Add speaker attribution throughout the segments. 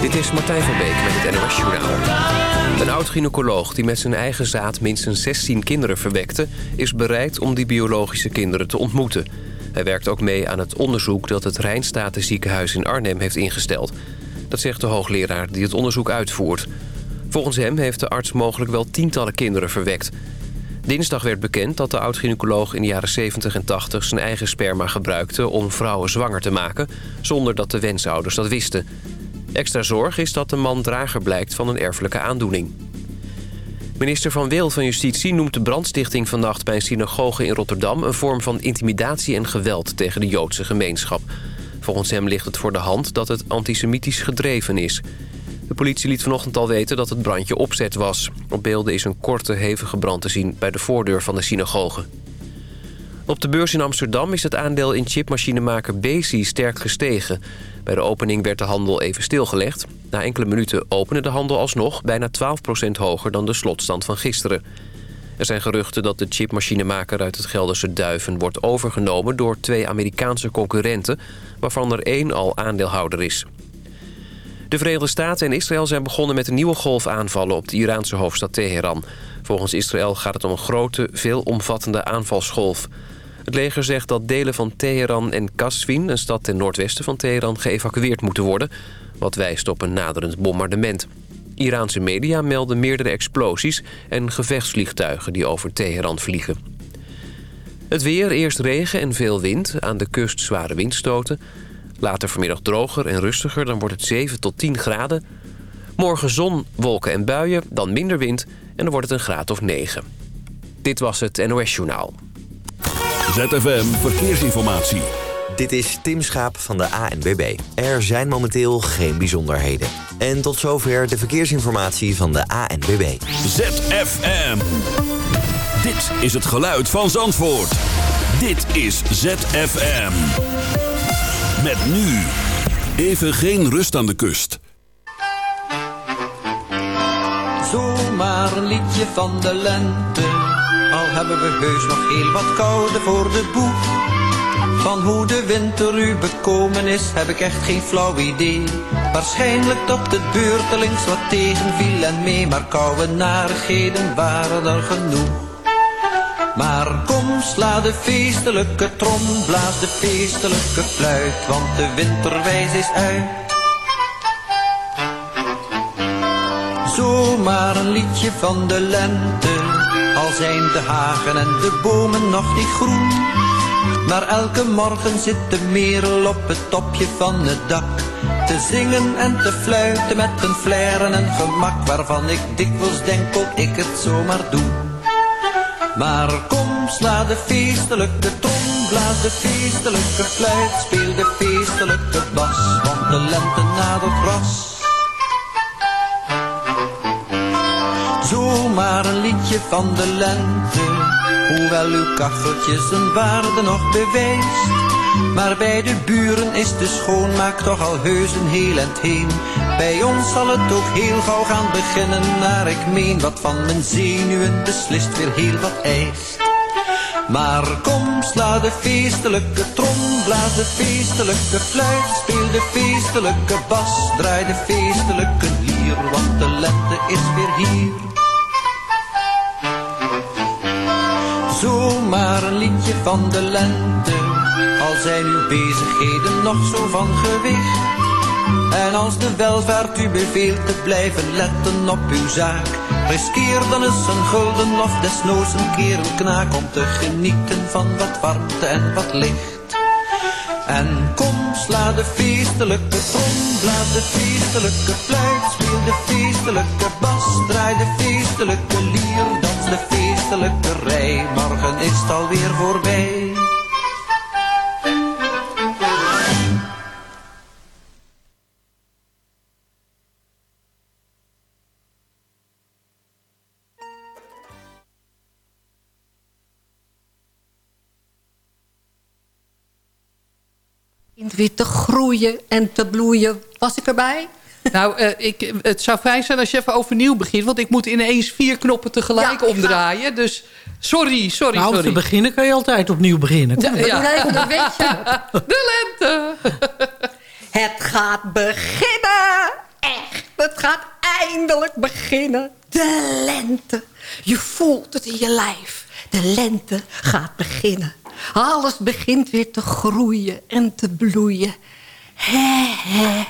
Speaker 1: Dit is Martijn van Beek met het NOS Journaal. Een oud-gynaecoloog die met zijn eigen zaad minstens 16 kinderen verwekte... is bereid om die biologische kinderen te ontmoeten. Hij werkt ook mee aan het onderzoek dat het Rijnstaten ziekenhuis in Arnhem heeft ingesteld. Dat zegt de hoogleraar die het onderzoek uitvoert. Volgens hem heeft de arts mogelijk wel tientallen kinderen verwekt. Dinsdag werd bekend dat de oud-gynaecoloog in de jaren 70 en 80... zijn eigen sperma gebruikte om vrouwen zwanger te maken... zonder dat de wensouders dat wisten... Extra zorg is dat de man drager blijkt van een erfelijke aandoening. Minister Van Wil van Justitie noemt de brandstichting vannacht bij een synagoge in Rotterdam... een vorm van intimidatie en geweld tegen de Joodse gemeenschap. Volgens hem ligt het voor de hand dat het antisemitisch gedreven is. De politie liet vanochtend al weten dat het brandje opzet was. Op beelden is een korte, hevige brand te zien bij de voordeur van de synagoge. Op de beurs in Amsterdam is het aandeel in chipmachinemaker Besi sterk gestegen. Bij de opening werd de handel even stilgelegd. Na enkele minuten opende de handel alsnog bijna 12% hoger dan de slotstand van gisteren. Er zijn geruchten dat de chipmachinemaker uit het Gelderse Duiven wordt overgenomen door twee Amerikaanse concurrenten, waarvan er één al aandeelhouder is. De Verenigde Staten en Israël zijn begonnen met een nieuwe golf aanvallen op de Iraanse hoofdstad Teheran. Volgens Israël gaat het om een grote, veelomvattende aanvalsgolf. Het leger zegt dat delen van Teheran en Kasvin, een stad ten noordwesten van Teheran, geëvacueerd moeten worden, wat wijst op een naderend bombardement. Iraanse media melden meerdere explosies en gevechtsvliegtuigen die over Teheran vliegen. Het weer, eerst regen en veel wind, aan de kust zware windstoten. Later vanmiddag droger en rustiger, dan wordt het 7 tot 10 graden. Morgen zon, wolken en buien, dan minder wind en dan wordt het een graad of 9. Dit was het NOS Journaal.
Speaker 2: ZFM Verkeersinformatie.
Speaker 3: Dit is Tim Schaap van de ANWB. Er zijn momenteel geen bijzonderheden. En tot zover de verkeersinformatie van de ANWB.
Speaker 2: ZFM. Dit is het geluid van Zandvoort. Dit is ZFM. Met nu. Even geen rust aan de kust.
Speaker 4: Zomaar een liedje van de lente. Hebben we heus nog heel wat koude voor de boeg. Van hoe de winter u bekomen is, heb ik echt geen flauw idee. Waarschijnlijk dat het beurtelings wat tegenviel en mee, maar koude narigheden waren er genoeg. Maar kom, sla de feestelijke trom, blaas de feestelijke fluit, want de winterwijs is uit. Zomaar een liedje van de lente, al zijn de hagen en de bomen nog niet groen. Maar elke morgen zit de merel op het topje van het dak, te zingen en te fluiten met een flair en een gemak, waarvan ik dikwijls denk dat ik het zomaar doe. Maar kom, sla de feestelijke trom, blaas de feestelijke fluit, speel de feestelijke bas, want de lente nadert ras. Zomaar een liedje van de lente, hoewel uw kacheltjes een waarde nog bewijst. Maar bij de buren is de schoonmaak toch al heus een heel end heen. Bij ons zal het ook heel gauw gaan beginnen, naar ik meen wat van mijn zenuwen beslist weer heel wat eist. Maar kom, sla de feestelijke trom, blaas de feestelijke fluit, speel de feestelijke bas, draai de feestelijke lier, want de lente is weer hier. Zomaar een liedje van de lente, al zijn uw bezigheden nog zo van gewicht. En als de welvaart u beveelt te blijven letten op uw zaak, riskeer dan eens een gulden of desnoods een keer een knaak om te genieten van wat warmte en wat licht. En kom, sla de feestelijke trom, blaas de feestelijke fluit, speel de feestelijke bas, draai de feestelijke lier, dans de feestelijke rij, morgen is het alweer voorbij.
Speaker 5: weer te groeien en te bloeien. Was ik erbij?
Speaker 6: Nou, uh, ik, het zou fijn zijn als je even overnieuw begint. Want ik moet ineens vier knoppen tegelijk
Speaker 5: Ja,
Speaker 6: omdraaien. Dus sorry, sorry,
Speaker 7: Nou, om te
Speaker 6: sorry.
Speaker 7: beginnen kan je altijd opnieuw beginnen.
Speaker 5: Ja, ja. Dan weet je het.
Speaker 6: De lente.
Speaker 5: Het gaat beginnen. gaat eindelijk beginnen. De lente. Je voelt het in je lijf. De lente gaat beginnen. Alles begint weer te groeien en te bloeien. Hè, hè.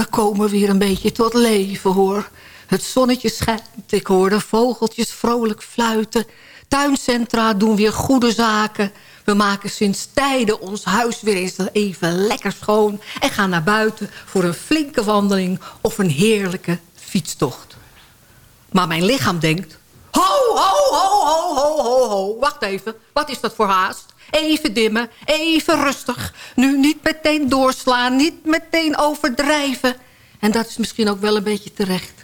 Speaker 5: We komen weer een beetje tot leven, hoor. Het zonnetje schijnt, ik hoor de vogeltjes vrolijk fluiten. Tuincentra doen weer goede zaken. We maken sinds tijden ons huis weer eens even lekker schoon... en gaan naar buiten voor een flinke wandeling of een heerlijke fietstocht. Maar mijn lichaam denkt... Ho, ho, ho, ho, ho, ho, ho. Wacht even, wat is dat voor haast? Even dimmen, even rustig. Nu niet meteen doorslaan, niet meteen overdrijven. En dat is misschien ook wel een beetje terecht.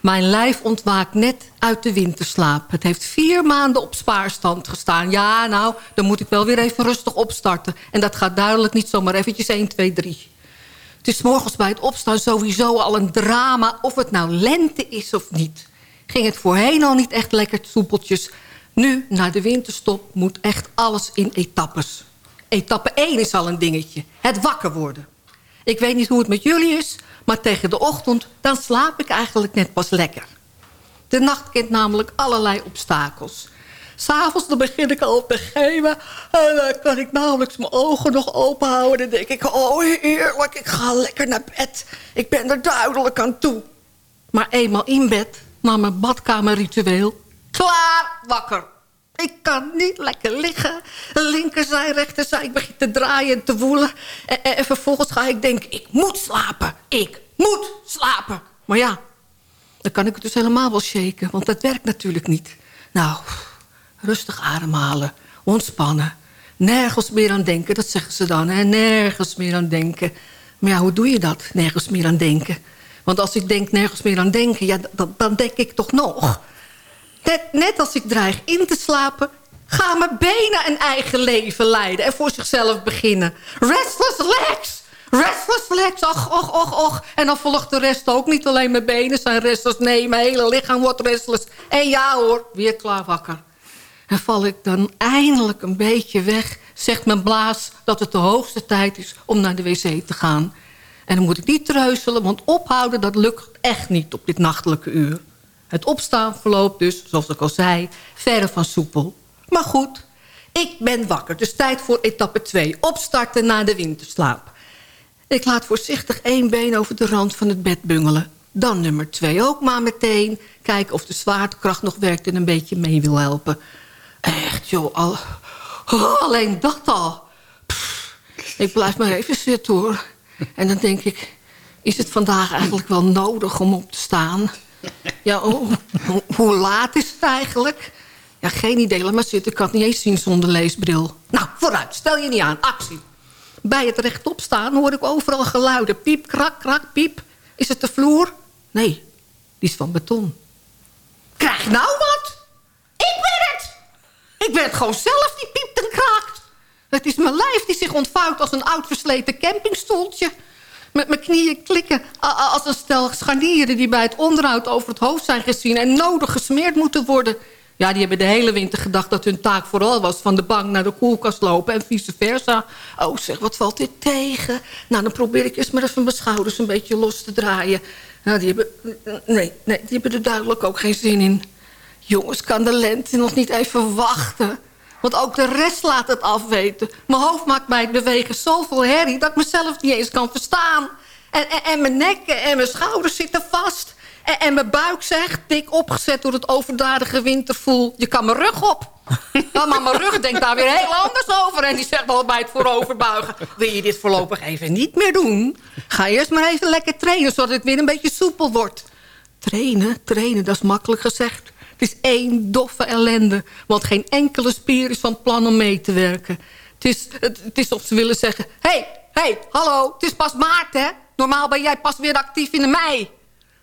Speaker 5: Mijn lijf ontwaakt net uit de winterslaap. Het heeft vier maanden op spaarstand gestaan. Ja, nou, dan moet ik wel weer even rustig opstarten. En dat gaat duidelijk niet zomaar eventjes 1, 2, 3. Het is morgens bij het opstaan sowieso al een drama... of het nou lente is of niet. Ging het voorheen al niet echt lekker soepeltjes... Nu, na de winterstop, moet echt alles in etappes. Etappe 1 is al een dingetje. Het wakker worden. Ik weet niet hoe het met jullie is... maar tegen de ochtend, dan slaap ik eigenlijk net pas lekker. De nacht kent namelijk allerlei obstakels. S'avonds dan begin ik al te geven... en dan kan ik nauwelijks mijn ogen nog open houden. Dan denk ik, oh heerlijk, ik ga lekker naar bed. Ik ben er duidelijk aan toe. Maar eenmaal in bed, na mijn badkamerritueel... Klaar, wakker. Ik kan niet lekker liggen. Linkerzij, rechterzij. Ik begin te draaien en te woelen. En, en, vervolgens ga ik denken, ik moet slapen. Ik moet slapen. Maar ja, dan kan ik het dus helemaal wel shaken. Want dat werkt natuurlijk niet. Nou, rustig ademhalen. Ontspannen. Nergens meer aan denken, dat zeggen ze dan. Hè? Nergens meer aan denken. Maar ja, hoe doe je dat? Nergens meer aan denken. Want als ik denk nergens meer aan denken... Ja, dan denk ik toch nog... Net, als ik dreig in te slapen... gaan mijn benen een eigen leven leiden en voor zichzelf beginnen. Restless legs! Restless legs, och, och, och, och. En dan volgt de rest ook. Niet alleen mijn benen zijn restless. Nee, mijn hele lichaam wordt restless. En ja hoor, weer klaar wakker. En val ik dan eindelijk een beetje weg... zegt mijn blaas dat het de hoogste tijd is om naar de wc te gaan. En dan moet ik niet treuzelen, want ophouden dat lukt echt niet op dit nachtelijke uur. Het opstaan verloopt dus, zoals ik al zei, verre van soepel. Maar goed, ik ben wakker. Dus tijd voor etappe 2. Opstarten na de winterslaap. Ik laat voorzichtig één been over de rand van het bed bungelen. Dan nummer 2 ook maar meteen. Kijken of de zwaartekracht nog werkt en een beetje mee wil helpen. Echt joh, al, alleen dat al. ik blijf maar even zitten hoor. En dan denk ik, is het vandaag eigenlijk wel nodig om op te staan... Ja, oh, hoe laat is het eigenlijk? Ja, geen idee, laat maar zitten. Ik kan het niet eens zien zonder leesbril. Nou, vooruit, stel je niet aan, actie. Bij het rechtop staan hoor ik overal geluiden. Piep, krak, krak, piep. Is het de vloer? Nee, die is van beton. Krijg nou wat? Ik ben het! Ik ben het gewoon zelf die piept en kraakt. Het is mijn lijf die zich ontvouwt als een oud versleten campingstoeltje met mijn knieën klikken als een stel scharnieren... die bij het onderhoud over het hoofd zijn gezien... en nodig gesmeerd moeten worden. Ja, die hebben de hele winter gedacht dat hun taak vooral was... van de bank naar de koelkast lopen en vice versa. Oh zeg, wat valt dit tegen? Nou, dan probeer ik eens maar even mijn schouders een beetje los te draaien. Nou, die hebben, nee, nee, die hebben er duidelijk ook geen zin in. Jongens, kan de lente nog niet even wachten? Want ook de rest laat het afweten. Mijn hoofd maakt het bewegen zoveel herrie... dat ik mezelf niet eens kan verstaan. En, en, en mijn nek en mijn schouders zitten vast. En, en, mijn buik zegt, dik opgezet door het overdadige wintervoel... je kan mijn rug op. Maar mijn rug denkt daar weer heel anders over. En die zegt al bij het vooroverbuigen... wil je dit voorlopig even niet meer doen? Ga eerst maar even lekker trainen... zodat het weer een beetje soepel wordt. Trainen, trainen, dat is makkelijk gezegd. Het is één doffe ellende. Want geen enkele spier is van plan om mee te werken. Het is, het, het is of ze willen zeggen... Hé, hey, hé, hey, hallo, het is pas maart, hè? Normaal ben jij pas weer actief in de mei.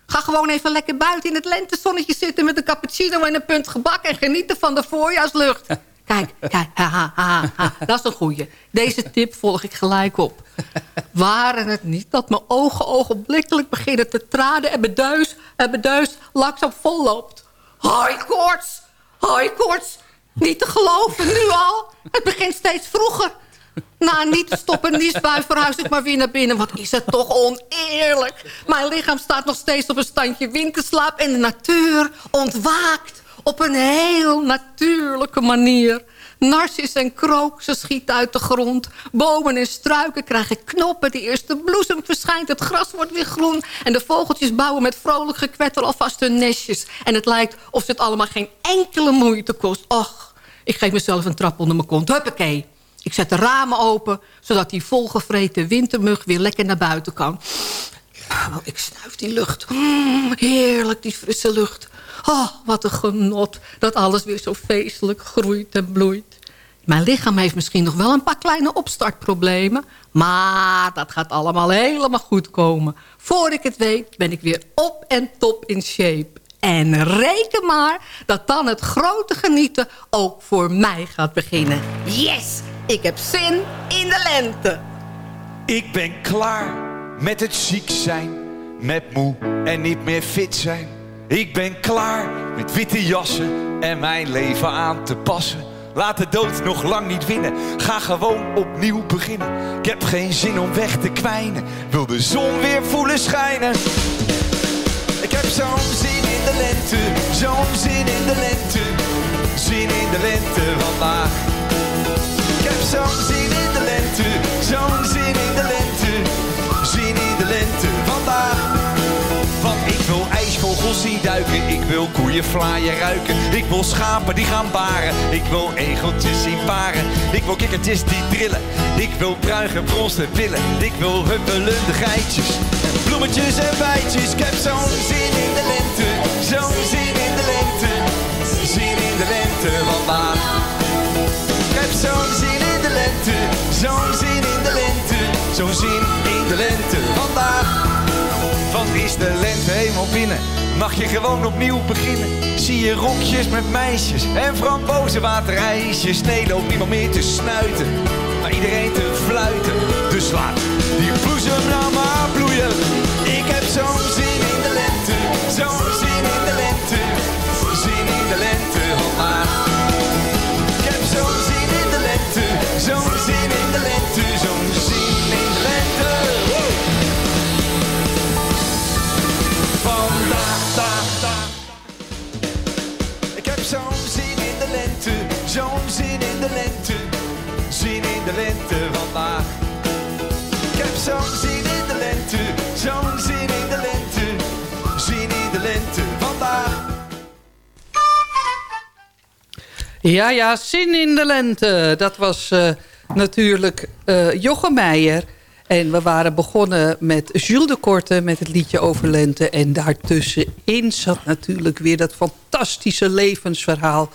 Speaker 5: Ga gewoon even lekker buiten in het lentezonnetje zitten... met een cappuccino en een punt gebak... en genieten van de voorjaarslucht. Kijk, kijk, ha, ha, ha, dat is een goeie. Deze tip volg ik gelijk op. Waren het niet dat mijn ogen ogenblikkelijk beginnen te traden... en beduis, en beduis langzaam volloopt? Hoi koorts, hoi koorts. Niet te geloven, nu al. Het begint steeds vroeger. Nou, niet stoppen, niet spuien, verhuis ik maar weer naar binnen. Wat is het toch oneerlijk. Mijn lichaam staat nog steeds op een standje winterslaap... en de natuur ontwaakt op een heel natuurlijke manier. Narcis en krook, ze schieten uit de grond. Bomen en struiken krijgen knoppen. De eerste bloesem verschijnt, het gras wordt weer groen. En de vogeltjes bouwen met vrolijk gekwetter alvast hun nestjes. En het lijkt of het allemaal geen enkele moeite kost. Och, ik geef mezelf een trap onder mijn kont. Huppakee. Ik zet de ramen open, zodat die volgevreten wintermug weer lekker naar buiten kan. Oh, ik snuif die lucht. Mm, heerlijk, die frisse lucht. Oh, wat een genot dat alles weer zo feestelijk groeit en bloeit. Mijn lichaam heeft misschien nog wel een paar kleine opstartproblemen... maar dat gaat allemaal helemaal goed komen. Voor ik het weet ben ik weer op en top in shape. En reken maar dat dan het grote genieten ook voor mij gaat beginnen. Yes, ik heb zin in de lente.
Speaker 8: Ik ben klaar met het ziek zijn, met moe en niet meer fit zijn. Ik ben klaar met witte jassen en mijn leven aan te passen. Laat de dood nog lang niet winnen, ga gewoon opnieuw beginnen. Ik heb geen zin om weg te kwijnen, wil de zon weer voelen schijnen. Ik heb zo'n zin in de lente, zo'n zin in de lente. Zin in de lente vandaag. Ik heb zo'n zin ik wil koeien vlaaien ruiken. Ik wil schapen die gaan baren, ik wil egeltjes zien paren. Ik wil kikkertjes die trillen, ik wil bruin gebronste pillen. Ik wil huppelende geitjes, bloemetjes en bijtjes. Ik heb zo'n zin in de lente, zo'n zin in de lente. Zin in de lente vandaag. Ik heb zo'n zin in de lente, zo'n zin in de lente, zo'n zin in de lente vandaag. Want is de lente helemaal binnen, mag je gewoon opnieuw beginnen. Zie je rokjes met meisjes en frambozenwaterijsjes. Nee, loopt niemand meer te snuiten, maar iedereen te fluiten. Dus laat die bloesem nou maar bloeien. Ik heb zo'n zin in de lente, zo'n lente vandaag. Ik heb zo'n zin in de lente, zo'n zin in de lente, zin in de lente vandaag.
Speaker 6: Ja, ja, zin in de lente. Dat was eh, natuurlijk eh Jochem Meijer. En we waren begonnen met Jules de Korte met het liedje over lente. En daartussenin zat natuurlijk weer dat fantastische levensverhaal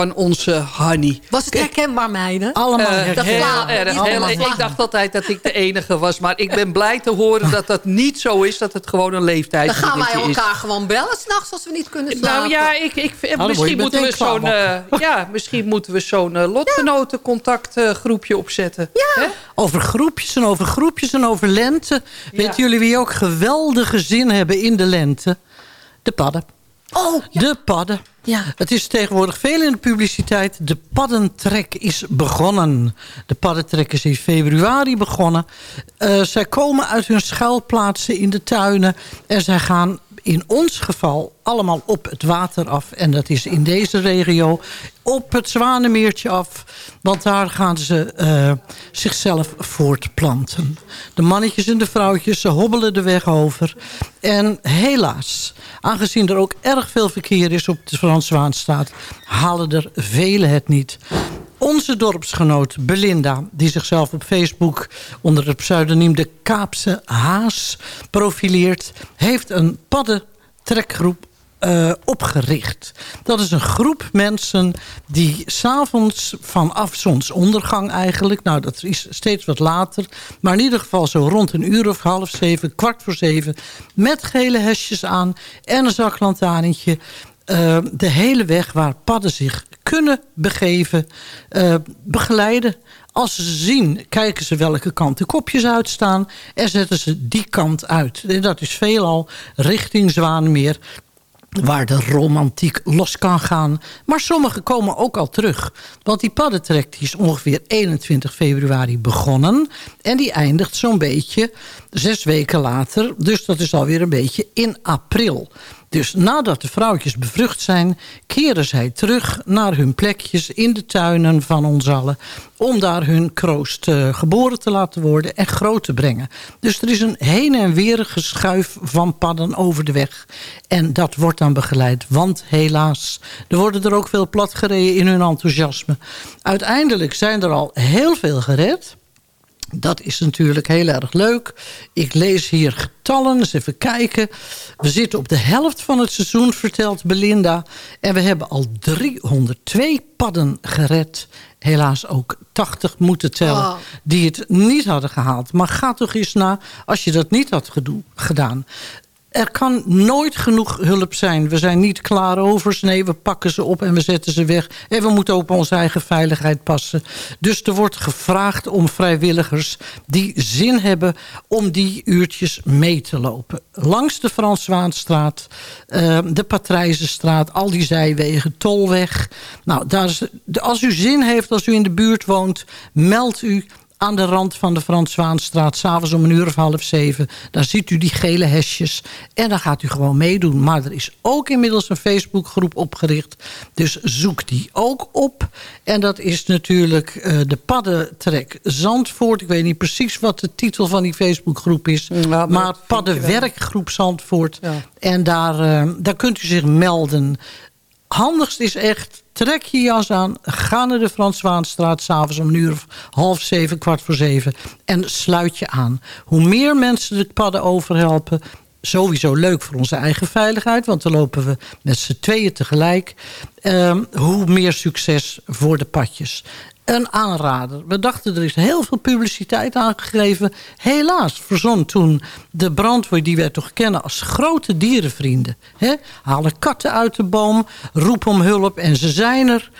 Speaker 6: van onze Hanny.
Speaker 5: Was het herkenbaar, meiden?
Speaker 7: Allemaal
Speaker 6: Eh,
Speaker 7: herkenbaar.
Speaker 6: heel erg. ik dacht altijd dat ik de enige was. Maar ik ben blij te horen dat dat niet zo is. Dat het gewoon een
Speaker 5: Dan
Speaker 6: leeftijdsdingetje
Speaker 5: gaan wij
Speaker 6: is.
Speaker 5: elkaar gewoon bellen s'nachts als we niet kunnen slapen.
Speaker 6: Nou ja, ik, ik,
Speaker 7: dan je
Speaker 6: misschien, moeten we zo'n, eh, ja, misschien moeten we zo'n eh, lotgenotencontactgroepje opzetten. Hè?
Speaker 7: Over groepjes en over groepjes en over lente. Weten jullie wie ook geweldige zin hebben in de lente? De padden.
Speaker 5: Oh, ja.
Speaker 7: De padden.
Speaker 5: Ja.
Speaker 7: Het is tegenwoordig veel in de publiciteit. De paddentrek is begonnen. De paddentrek is in februari begonnen. Eh, zij komen uit hun schuilplaatsen in de tuinen. En zij gaan in ons geval allemaal op het water af. En dat is in deze regio op het Zwanemeertje af. Want daar gaan ze eh, zichzelf voortplanten. De mannetjes en de vrouwtjes, ze hobbelen de weg over. En helaas, aangezien er ook erg veel verkeer is op de Frans Zwaanstaat... halen er velen het niet. Onze dorpsgenoot Belinda, die zichzelf op Facebook... onder het pseudoniem de Kaapse Haas profileert... heeft een paddentrekgroep eh, opgericht. Dat is een groep mensen die s'avonds vanaf zonsondergang eigenlijk... nou, dat is steeds wat later... maar in ieder geval zo rond een uur of half zeven, kwart voor zeven... met gele hesjes aan en een zaklantaarntje... eh, de hele weg waar padden zich kunnen begeven, eh, begeleiden. Als ze zien, kijken ze welke kant de kopjes uitstaan... en zetten ze die kant uit. Dat is veelal richting Zwaanmeer waar de romantiek los kan gaan. Maar sommige komen ook al terug. Want die paddentrek die is ongeveer 21 februari begonnen. En die eindigt zo'n beetje zes weken later. Dus dat is alweer een beetje in april. Dus nadat de vrouwtjes bevrucht zijn... keren zij terug naar hun plekjes in de tuinen van ons allen... om daar hun kroost uh, geboren te laten worden en groot te brengen. Dus er is een heen en weer geschuif van padden over de weg. En dat wordt dan begeleid, want helaas... er worden er ook veel platgereden in hun enthousiasme. Uiteindelijk zijn er al heel veel gered... Dat is natuurlijk heel erg leuk. Ik lees hier getallen, eens even kijken. We zitten op de helft van het seizoen, vertelt Belinda. En we hebben al 302 padden gered. Helaas ook 80 moeten tellen oh. die het niet hadden gehaald. Maar ga toch eens na als je dat niet had gedaan er kan nooit genoeg hulp zijn. We zijn niet klaar over. Nee, we pakken ze op en we zetten ze weg. En we moeten ook op onze eigen veiligheid passen. Dus er wordt gevraagd om vrijwilligers die zin hebben... om die uurtjes mee te lopen. Langs de Frans Waanstraat, uh, de Patrijzenstraat... al die zijwegen, Tolweg. Nou, daar als u zin heeft, als u in de buurt woont... meld u aan de rand van de Frans Zwaanstraat... s'avonds om een uur of half zeven. Dan ziet u die gele hesjes en dan gaat u gewoon meedoen. Maar er is ook inmiddels een Facebookgroep opgericht. Dus zoek die ook op. En dat is natuurlijk uh, de Paddentrek Zandvoort. Ik weet niet precies wat de titel van die Facebookgroep is. maar, maar Paddenwerkgroep Zandvoort. En daar, uh, daar kunt u zich melden handigst is echt, trek je jas aan... ga naar de Frans Waanstraat s'avonds om uur of half zeven, kwart voor zeven... en sluit je aan. Hoe meer mensen de padden overhelpen... sowieso leuk voor onze eigen veiligheid... want dan lopen we met z'n tweeën tegelijk... Um, hoe meer succes voor de padjes een aanrader. We dachten er is heel veel publiciteit aangegeven. Helaas verzon toen de brandweer die wij toch kennen als grote dierenvrienden. He? Halen katten uit de boom, roep om hulp en ze zijn er.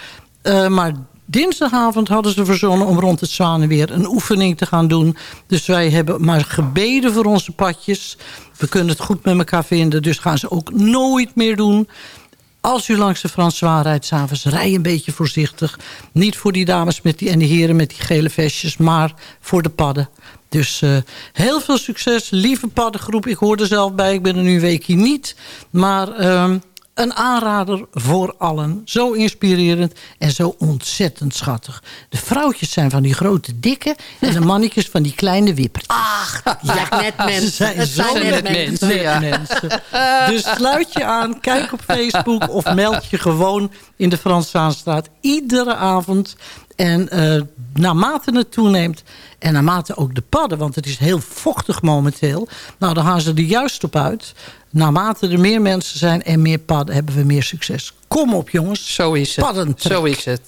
Speaker 7: Uh, maar dinsdagavond hadden ze verzonnen om rond het Zwanenweer een oefening te gaan doen. Dus wij hebben maar gebeden voor onze padjes. We kunnen het goed met elkaar vinden, dus gaan ze ook nooit meer doen. Als u langs de François rijdt s'avonds, rij een beetje voorzichtig. Niet voor die dames met die, en de heren met die gele vestjes, maar voor de padden. Dus uh, heel veel succes, lieve paddengroep. Ik hoor er zelf bij, ik ben er nu een weekje niet. Maar uh, een aanrader voor allen. Zo inspirerend en zo ontzettend schattig. De vrouwtjes zijn van die grote dikke... en de mannetjes van die kleine wippertjes.
Speaker 5: Ach, ja, net mensen. Zijn het zijn net mensen.
Speaker 7: Dus sluit je aan, kijk op Facebook... of meld je gewoon in de Franszaanstraat. Iedere avond en uh, naarmate het toeneemt... en naarmate ook de padden, want het is heel vochtig momenteel... nou, dan gaan ze er juist op uit. Naarmate er meer mensen zijn en meer padden... hebben we meer succes. Kom op, jongens.
Speaker 6: Zo is het. Zo is het.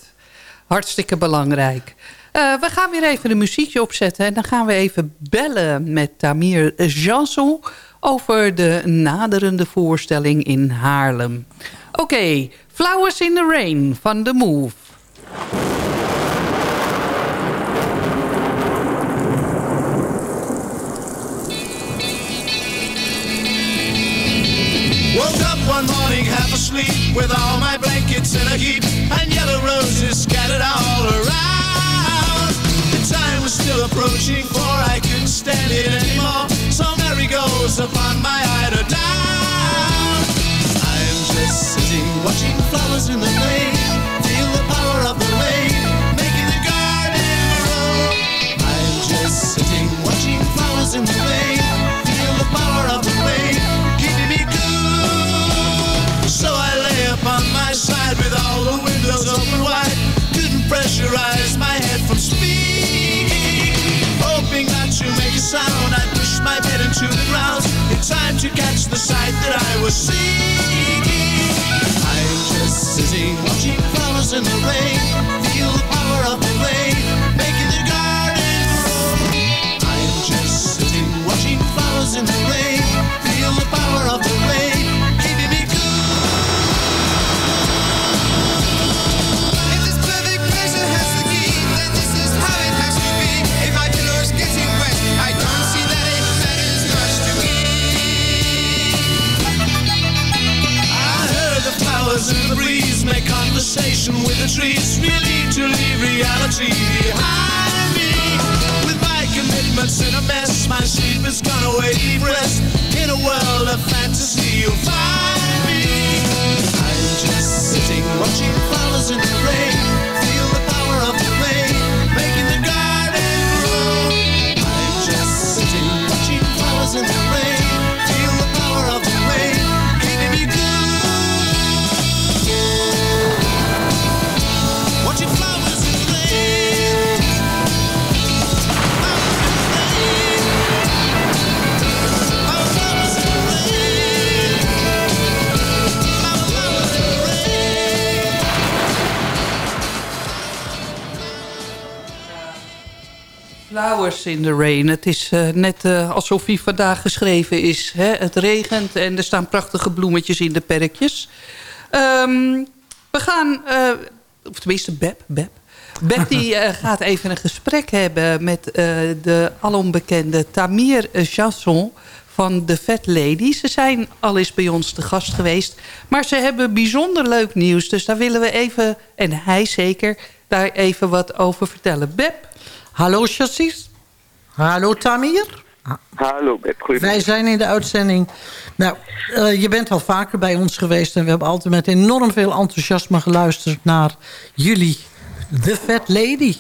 Speaker 6: Hartstikke belangrijk. Uh, we gaan weer even een muziekje opzetten... en dan gaan we even bellen met Tamir Jansson... over de naderende voorstelling in Haarlem. Oké, okay, Flowers in the Rain van The Move.
Speaker 9: Asleep with all my blankets in a heap and yellow roses scattered all around. The time was still approaching for I couldn't stand it anymore. So Mary goes upon my eider down. Flowers in the Rain.
Speaker 6: Het is eh, net eh, alsof hij vandaag geschreven is. Hè? Het regent en er staan prachtige bloemetjes in de perkjes. Ehm, we gaan, eh, of tenminste Beb, Beb. Beb die gaat even een gesprek hebben met de alombekende Tamir Chanson van de Fat Lady. Ze zijn al eens bij ons te gast geweest. Maar ze hebben bijzonder leuk nieuws. Dus daar willen we even, en hij zeker, daar even wat over vertellen. Beb?
Speaker 7: Hallo Chassis. Hallo Tamir.
Speaker 10: Hallo Beb.
Speaker 7: Wij zijn in de uitzending. Nou, eh, je bent al vaker bij ons geweest... en we hebben altijd met enorm veel enthousiasme geluisterd... naar jullie, The Fat Lady.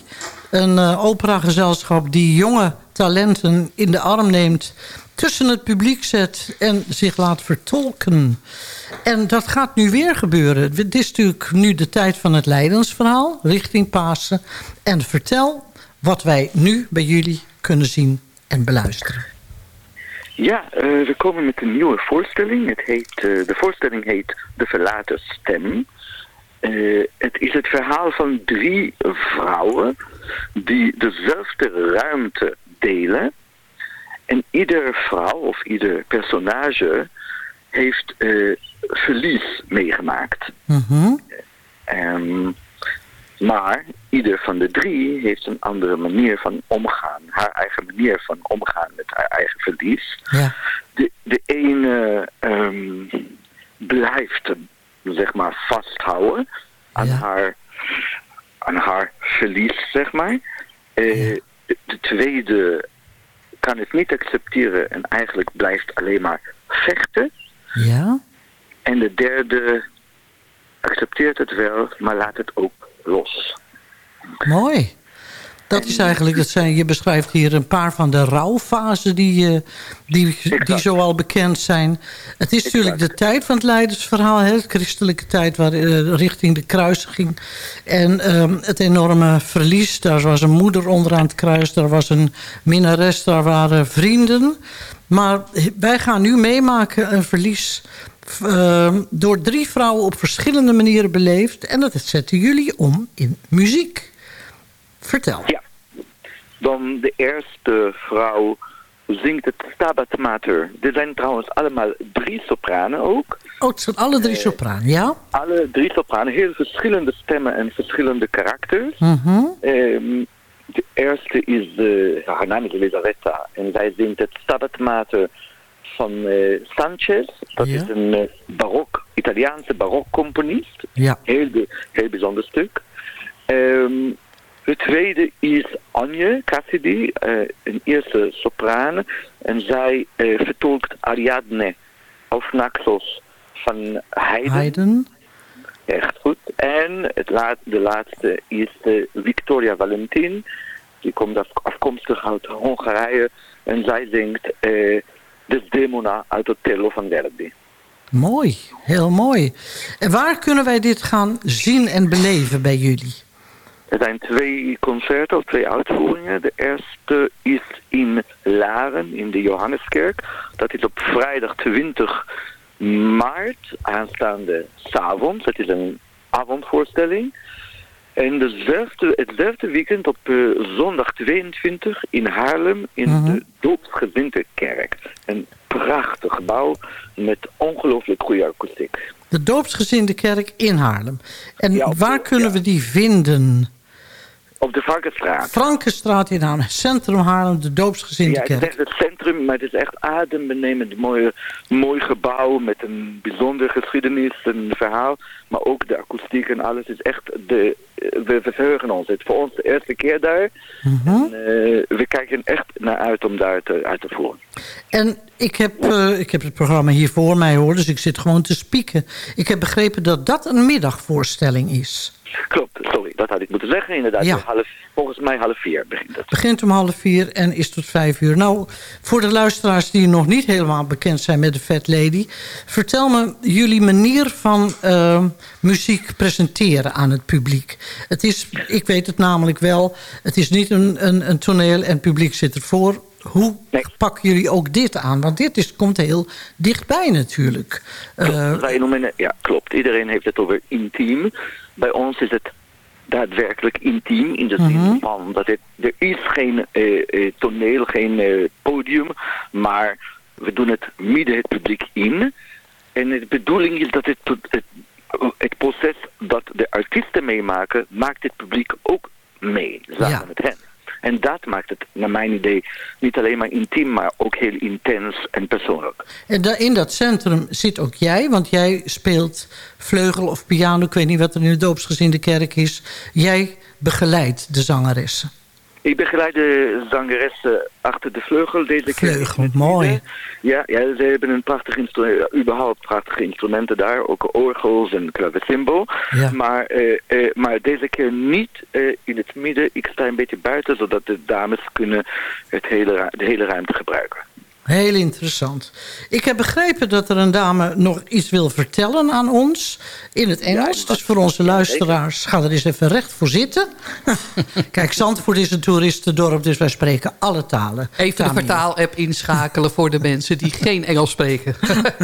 Speaker 7: Een eh, operagezelschap die jonge talenten in de arm neemt... tussen het publiek zet en zich laat vertolken. En dat gaat nu weer gebeuren. Het is natuurlijk nu de tijd van het Leidensverhaal... richting Pasen. En vertel wat wij nu bij jullie kunnen zien en beluisteren.
Speaker 10: Ja, eh, we komen met een nieuwe voorstelling. Het heet, eh, de voorstelling heet De Verlaten Stem. Eh, het is het verhaal van drie vrouwen die dezelfde ruimte delen. En ieder vrouw of ieder personage heeft verlies meegemaakt. Ehm, maar ieder van de drie heeft een andere manier van omgaan. Haar eigen manier van omgaan met haar eigen verlies.
Speaker 7: Ja.
Speaker 10: De, de ene ehm, blijft, zeg maar, vasthouden aan,
Speaker 7: Ja.
Speaker 10: haar, aan haar verlies, zeg maar. Eh, de, de tweede kan het niet accepteren en eigenlijk blijft alleen maar vechten.
Speaker 7: Ja?
Speaker 10: En de derde accepteert het wel, maar laat het ook los.
Speaker 7: Mooi. Dat is eigenlijk, dat zijn, je beschrijft hier een paar van de rouwfasen die, eh, die, die zoal bekend zijn. Het is natuurlijk de tijd van het leidersverhaal, hè, het christelijke tijd waar, eh, richting de kruisiging. En ehm, het enorme verlies, daar was een moeder onderaan het kruis, daar was een minnares, daar waren vrienden. Maar wij gaan nu meemaken een verlies ehm, door drie vrouwen op verschillende manieren beleefd. En dat zetten jullie om in muziek. Vertel.
Speaker 10: Ja. Dan de eerste vrouw zingt het Stabat Mater. Er zijn trouwens allemaal drie sopranen ook.
Speaker 7: Oh, het zijn alle drie sopraan, ja?
Speaker 10: Alle drie sopranen, heel verschillende stemmen en verschillende karakters.
Speaker 7: Mhm.
Speaker 10: Ehm, de eerste is, eh, haar naam is Elisabetta en zij zingt het Stabat Mater van eh, Sanchez. Dat
Speaker 7: Ja.
Speaker 10: is een eh, barok, Italiaanse barokcomponist.
Speaker 7: Ja.
Speaker 10: Heel, heel bijzonder stuk. Ehm, de tweede is Anje Cassidy, eh, een eerste sopraan. En zij vertolkt Ariadne of Naxos van Haydn.
Speaker 7: Haydn.
Speaker 10: Echt goed. En het laat, de laatste is Victoria Valentin. Die komt af, afkomstig uit Hongarije. En zij zingt eh Desdemona uit Otello van Verdi.
Speaker 7: Mooi, heel mooi. En waar kunnen wij dit gaan zien en beleven bij jullie?
Speaker 10: Er zijn twee concerten of twee uitvoeringen. De eerste is in Laren, in de Johanneskerk. Dat is op vrijdag 20 maart, aanstaande s'avonds. Het is een avondvoorstelling. En dezelfde, hetzelfde weekend op eh, zondag 22 in Haarlem in
Speaker 7: Mhm.
Speaker 10: de Doopsgezinde Kerk. Een prachtig gebouw met ongelooflijk goede akoestiek.
Speaker 7: De doopsgezinde kerk in Haarlem. En
Speaker 10: Ja,
Speaker 7: waar kunnen
Speaker 10: ja.
Speaker 7: we die vinden?
Speaker 10: Op de Varkensstraat.
Speaker 7: Frankenstraat in Haarlem. Centrum Haarlem, de doopsgezinde
Speaker 10: Ja, het is echt het centrum, maar het is echt adembenemend. Mooie, mooi gebouw met een bijzondere geschiedenis, een verhaal. Maar ook de akoestiek en alles is echt... De, we, we verheugen ons. Het is voor ons de eerste keer daar.
Speaker 7: Mhm.
Speaker 10: En, eh, we kijken echt naar uit om daar te, uit te voeren.
Speaker 7: En ik heb, eh, ik heb het programma hier voor mij hoor, dus ik zit gewoon te spieken. Ik heb begrepen dat dat een middagvoorstelling is.
Speaker 10: Klopt, sorry, dat had ik moeten zeggen. Inderdaad,
Speaker 7: Ja.
Speaker 10: half, volgens mij half vier begint het.
Speaker 7: Begint om half vier en is tot vijf uur. Nou, voor de luisteraars die nog niet helemaal bekend zijn met de Fat Lady... vertel me jullie manier van eh, muziek presenteren aan het publiek. Het is, ik weet het namelijk wel, het is niet een, een, een toneel en het publiek zit ervoor. Hoe
Speaker 10: Nee.
Speaker 7: pakken jullie ook dit aan? Want dit is, komt heel dichtbij natuurlijk. Eh,
Speaker 10: Klopt, wij noemen het, ja, klopt. Iedereen heeft het over intiem. Bij ons is het daadwerkelijk intiem in de zin van dat het, er is geen eh, toneel, geen eh, podium, maar we doen het midden het publiek in. En de bedoeling is dat het, het, het proces dat de artiesten meemaken, maakt het publiek ook mee, samen
Speaker 7: Ja.
Speaker 10: met hen. En dat maakt het, naar mijn idee, niet alleen maar intiem, maar ook heel intens en persoonlijk.
Speaker 7: En in dat centrum zit ook jij, want jij speelt vleugel of piano. Ik weet niet wat er in de doopsgezinde kerk is. Jij begeleidt de zangeressen.
Speaker 10: Ik begeleid de zangeressen achter de vleugel deze keer.
Speaker 7: Vleugel, mooi.
Speaker 10: Ja, ja, ze hebben een prachtig instrument, überhaupt prachtige instrumenten daar. Ook orgels en clavecimbo.
Speaker 7: Ja.
Speaker 10: Maar, eh, eh, maar deze keer niet eh, in het midden. Ik sta een beetje buiten, zodat de dames kunnen het hele, de hele ruimte gebruiken.
Speaker 7: Heel interessant. Ik heb begrepen dat er een dame nog iets wil vertellen aan ons in het Engels.
Speaker 10: Ja,
Speaker 7: dus voor onze luisteraars, ga er eens even recht voor zitten. Kijk, Zandvoort is een toeristendorp, dus wij spreken alle talen.
Speaker 6: Even de
Speaker 7: Tamir.
Speaker 6: vertaal-app inschakelen voor de mensen die geen Engels spreken.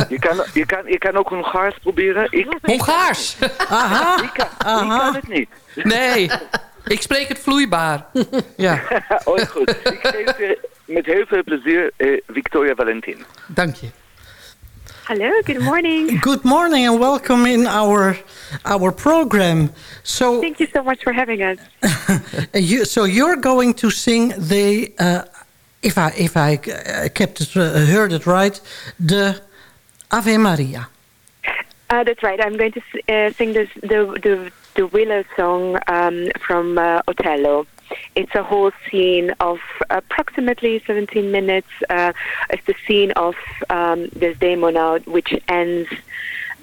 Speaker 10: Je kan, je kan, je kan ook Hongaars proberen. Ik,
Speaker 6: Hongaars!
Speaker 7: Aha,
Speaker 10: ik, kan, ik
Speaker 7: Aha.
Speaker 10: kan het niet.
Speaker 6: Nee, ik spreek het vloeibaar. Ja,
Speaker 10: oh, goed. Ik geef je met heel veel plezier eh, Victoria Valentin.
Speaker 6: dank je.
Speaker 11: Hello, good morning.
Speaker 7: good morning and welcome in our, our program. So,
Speaker 11: Thank you so much for having us.
Speaker 7: you, so you're going to sing the, uh, if I, if I uh, kept it, uh, heard it right, the Ave Maria.
Speaker 11: Uh, that's right. I'm going to s- uh, sing this the the the Willow song um, from uh, Othello. It's a whole scene of approximately 17 minutes. Uh, it's the scene of um, Desdemona, which ends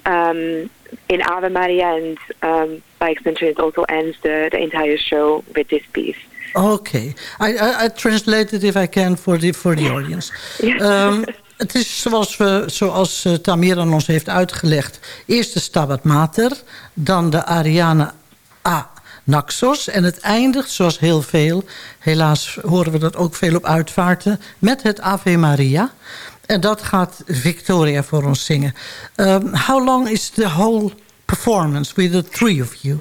Speaker 11: um, in Ave Maria, and um, by extension, it also ends the, the entire show with this piece.
Speaker 7: Okay, I, I, I translate it if I can for the, for the audience. Um, het is zoals, we, zoals uh, Tamir aan ons heeft uitgelegd. Eerst de Stabat Mater, dan de Ariane A. Naxos. En het eindigt, zoals heel veel, helaas horen we dat ook veel op uitvaarten... met het Ave Maria. En dat gaat Victoria voor ons zingen. Um, how long is the whole performance with the three of you?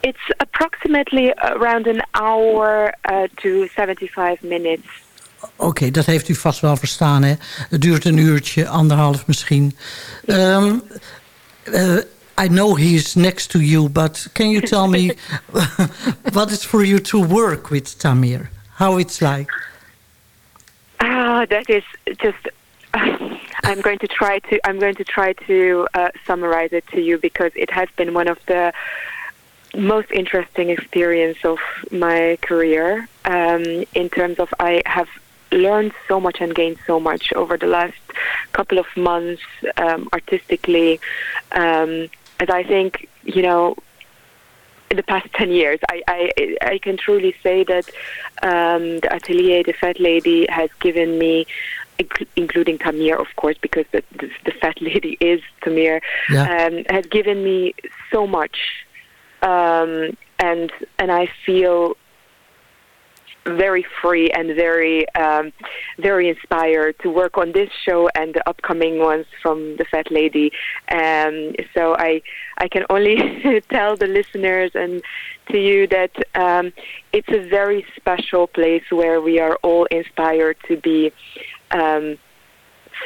Speaker 11: It's approximately around an hour uh, to 75 minutes.
Speaker 7: Oké, dat heeft u vast wel verstaan, hè? Het duurt een uurtje, anderhalf misschien. Um, uh, I know he is next to you, but can you tell me what it's for you to work with Tamir? How it's like?
Speaker 11: Ah, that is just. I'm going to try to. I'm going to try to uh, summarize it to you because it has been one of the most interesting experience of my career. Um, in terms of, I have learned so much and gained so much over the last couple of months um, artistically. Um, as I think, you know, in the past 10 years, I, I, I can truly say that um, the Atelier, the Fat Lady, has given me, including Tamir, of course, because the, the, the Fat Lady is Tamir,
Speaker 7: Yeah.
Speaker 11: um, has given me so much. Um, and and I feel very free and very um, very inspired to work on this show and the upcoming ones from the Fat Lady. Um, so I I can only tell the listeners and to you that um, it's a very special place where we are all inspired to be. Um,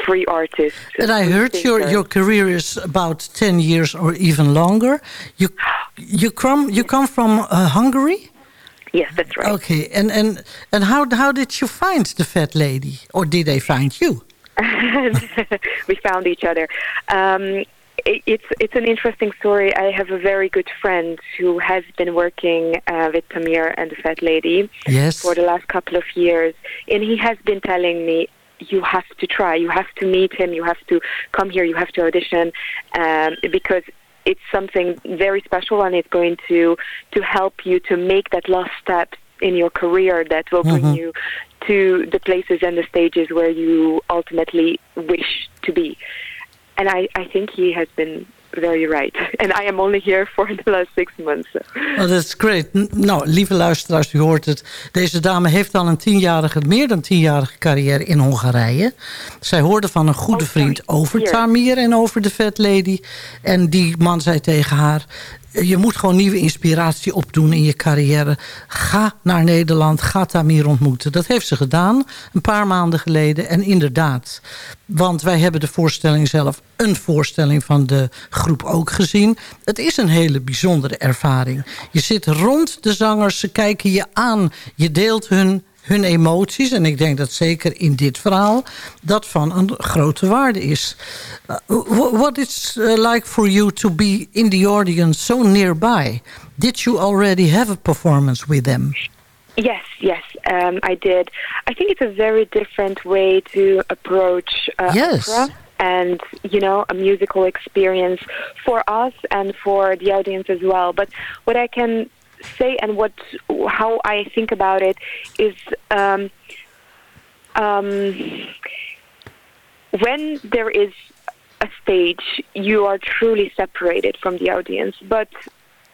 Speaker 11: free artists.
Speaker 7: And I heard your, your career is about 10 years or even longer. You, you, come, you come from uh, Hungary?
Speaker 11: Yes, that's right.
Speaker 7: Okay, and and and how how did you find the fat lady, or did they find you?
Speaker 11: we found each other. Um, it, it's it's an interesting story. I have a very good friend who has been working uh, with Tamir and the Fat Lady
Speaker 7: Yes.
Speaker 11: for the last couple of years, and he has been telling me. You have to try. You have to meet him. You have to come here. You have to audition um, because it's something very special, and it's going to to help you to make that last step in your career that will bring
Speaker 7: Mhm.
Speaker 11: you to the places and the stages where you ultimately wish to be. And I, I think he has been very right. And I am only here for the last six months.
Speaker 7: Oh, is great. Nou, lieve luisteraars, u hoort het. Deze dame heeft al een tienjarige, meer dan tienjarige carrière in Hongarije. Zij hoorde van een goede vriend over. Tamir en over de Fat Lady. En die man zei tegen haar... Je moet gewoon nieuwe inspiratie opdoen in je carrière. Ga naar Nederland, ga Tamir ontmoeten. Dat heeft ze gedaan, een paar maanden geleden. En inderdaad, want wij hebben de voorstelling zelf... een voorstelling van de groep ook gezien. Het is een hele bijzondere ervaring. Je zit rond de zangers, ze kijken je aan. Je deelt hun, hun emoties. En ik denk dat zeker in dit verhaal... dat van een grote waarde is. Wh- what is uh, like for you to be in the audience so nearby? Did you already have a performance with them?
Speaker 11: Yes, yes, um, I did. I think it's a very different way to approach uh,
Speaker 7: Yes.
Speaker 11: opera and you know a musical experience for us and for the audience as well. But what I can say and what how I think about it is um, um, when there is a stage, you are truly separated from the audience, but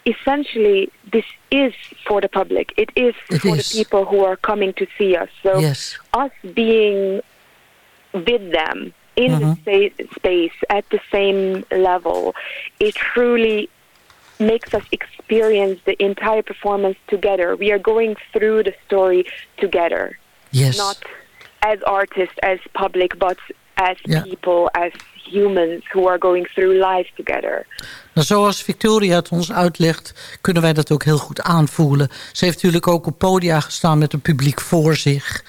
Speaker 11: essentially this is for the public. It is
Speaker 7: It
Speaker 11: for
Speaker 7: is.
Speaker 11: the people who are coming to see us. So
Speaker 7: Yes.
Speaker 11: us being with them in
Speaker 7: Mhm.
Speaker 11: the sta- space at the same level, it truly makes us experience the entire performance together. We are going through the story together,
Speaker 7: Yes.
Speaker 11: not as artists, as public, but as people, as humans who are going through life together.
Speaker 7: Nou, zoals Victoria het ons uitlegt, kunnen wij dat ook heel goed aanvoelen. Ze heeft natuurlijk ook op podia gestaan met een publiek voor zich.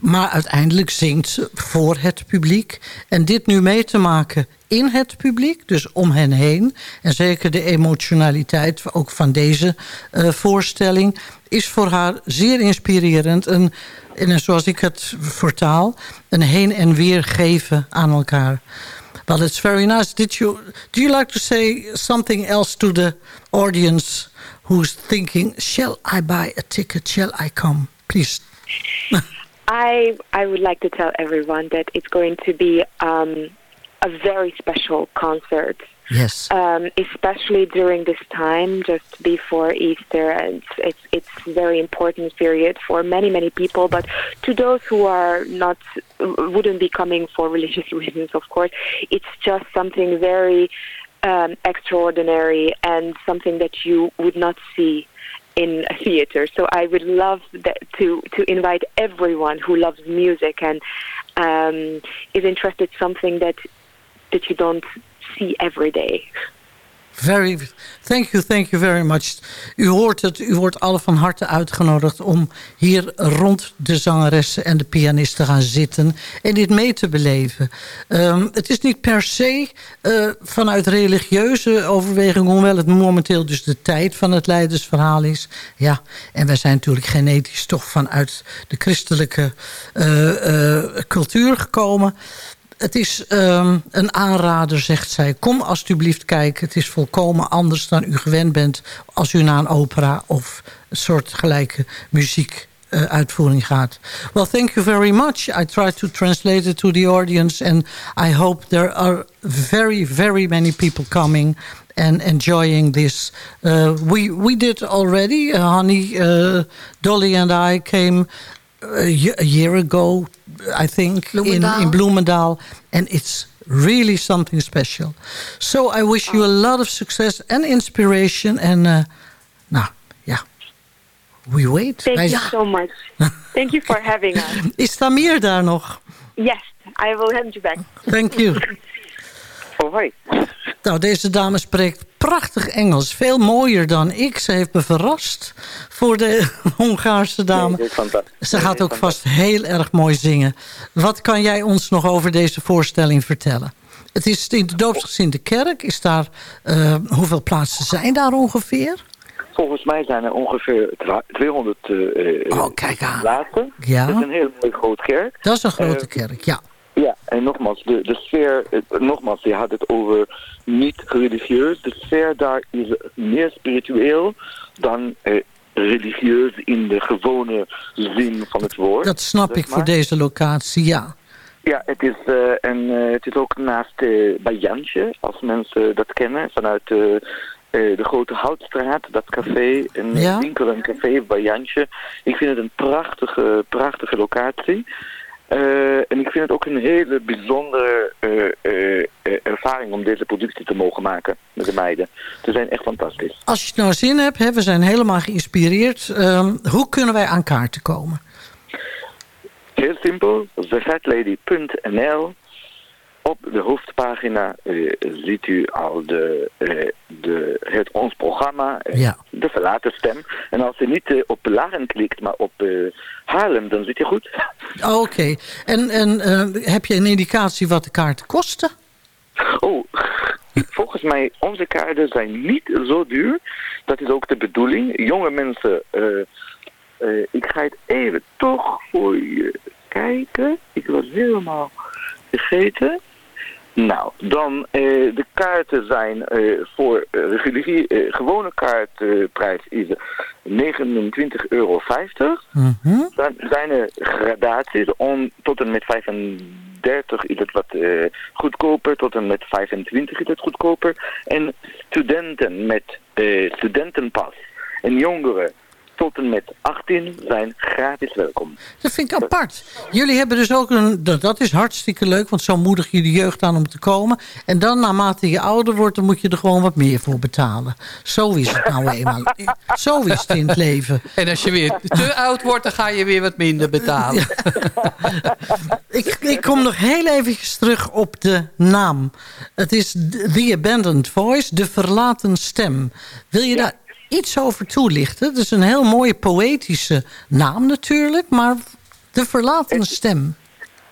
Speaker 7: Maar uiteindelijk zingt ze voor het publiek. En dit nu mee te maken in het publiek, dus om hen heen... en zeker de emotionaliteit ook van deze eh, voorstelling... is voor haar zeer inspirerend. En, en zoals ik het vertaal, een heen en weer geven aan elkaar. Well, it's very nice. Did you do you like to say something else to the audience who's thinking, "Shall I buy a ticket? Shall I come?" Please.
Speaker 11: I I would like to tell everyone that it's going to be um, a very special concert.
Speaker 7: Yes.
Speaker 11: um, especially during this time, just before Easter. And It's, it's it's a very important period for many many people. But to those who are not wouldn't be coming for religious reasons, of course, it's just something very um, extraordinary and something that you would not see in a theater. So I would love that to to invite everyone who loves music and um, is interested something that that you don't see every day.
Speaker 7: Very, thank you, thank you very much. U hoort het, u wordt alle van harte uitgenodigd om hier rond de zangeressen en de pianist te gaan zitten en dit mee te beleven. Um, het is niet per se uh, vanuit religieuze overweging, hoewel het momenteel dus de tijd van het leidersverhaal is. Ja, en wij zijn natuurlijk genetisch toch vanuit de christelijke uh, uh, cultuur gekomen. Het is um, een aanrader, zegt zij. Kom alstublieft kijken. Het is volkomen anders dan u gewend bent... als u naar een opera of een soortgelijke muziek uh, uitvoering gaat. Well, thank you very much. I try to translate it to the audience... and I hope there are very, very many people coming... and enjoying this. Uh, we, we did already. Uh, honey, Dolly and I came... A year ago, I think, in, in Bloemendaal. And it's really something special. So I wish you a lot of success and inspiration. And uh, nou, ja, we wait.
Speaker 11: Thank Wij... you so much. Thank you for having us.
Speaker 7: Is Tamir daar nog?
Speaker 11: Yes, I will hand you back.
Speaker 7: Thank you.
Speaker 10: Au hoi.
Speaker 7: Nou, deze dame spreekt prachtig Engels. Veel mooier dan ik. Ze heeft me verrast voor de Hongaarse dame.
Speaker 10: Nee.
Speaker 7: Ze gaat ook vast heel erg mooi zingen. Wat kan jij ons nog over deze voorstelling vertellen? Het is in de doopsgezinde kerk. Is daar, eh, hoeveel plaatsen zijn daar ongeveer?
Speaker 10: Volgens mij zijn er ongeveer twa- 200 eh
Speaker 7: Oh, kijk aan.
Speaker 10: plaatsen.
Speaker 7: Ja.
Speaker 10: Het is een heel mooi groot kerk.
Speaker 7: Dat is een grote
Speaker 10: Eh,
Speaker 7: kerk, ja.
Speaker 10: Ja, en nogmaals, de, de sfeer, nogmaals, je had het over niet religieus. De sfeer daar is meer spiritueel dan eh, religieus in de gewone zin van het woord.
Speaker 7: Dat snap
Speaker 10: zeg
Speaker 7: ik voor deze locatie, ja.
Speaker 10: Ja, het is, eh, en, eh, het is ook naast eh, bij als mensen dat kennen, vanuit de Grote Houtstraat, dat café, een
Speaker 7: Ja.
Speaker 10: winkel en café bij. Ik vind het een prachtige, prachtige locatie. Eh, en ik vind het ook een hele bijzondere eh, eh, ervaring om deze productie te mogen maken met de meiden. Ze zijn echt fantastisch.
Speaker 7: Als je nou zin hebt, hè, we zijn helemaal geïnspireerd. Ehm, hoe kunnen wij aan kaarten komen?
Speaker 10: Heel simpel, thefatlady.nl. Op de hoofdpagina eh, ziet u al de, eh, de, het, ons programma, eh,
Speaker 7: Ja.
Speaker 10: de verlaten stem. En als u niet op Laren klikt, maar op Haarlem, dan zit je goed.
Speaker 7: Oh, Oké. En, en heb je een indicatie wat de kaarten kosten?
Speaker 10: Oh, volgens mij, onze kaarten zijn niet zo duur. Dat is ook de bedoeling. Jonge mensen, ik ga het even toch voor je kijken. Ik was helemaal vergeten. Nou, dan eh, de kaarten zijn eh, voor eh, regulier, eh, gewone kaartprijs is 29,50 euro.
Speaker 7: Mhm.
Speaker 10: Dan zijn er gradaties. Om, tot en met 35 is het wat goedkoper. Tot en met 25 is het goedkoper. En studenten met eh, studentenpas en jongeren tot en met 18 zijn gratis welkom.
Speaker 7: Dat vind ik apart. Jullie hebben dus ook een... Dat, is hartstikke leuk, want zo moedig je de jeugd aan om te komen. En dan, naarmate je ouder wordt, dan moet je er gewoon wat meer voor betalen. Zo is het nou eenmaal. Zo is het in het leven.
Speaker 6: En als je weer te oud wordt, dan ga je weer wat minder betalen.
Speaker 7: Ik, ik kom nog heel eventjes terug op de naam. Het is The Abandoned Voice, de verlaten stem. Wil je daar iets over toelichten? Het is een heel mooie poëtische naam natuurlijk, maar de verlaten stem.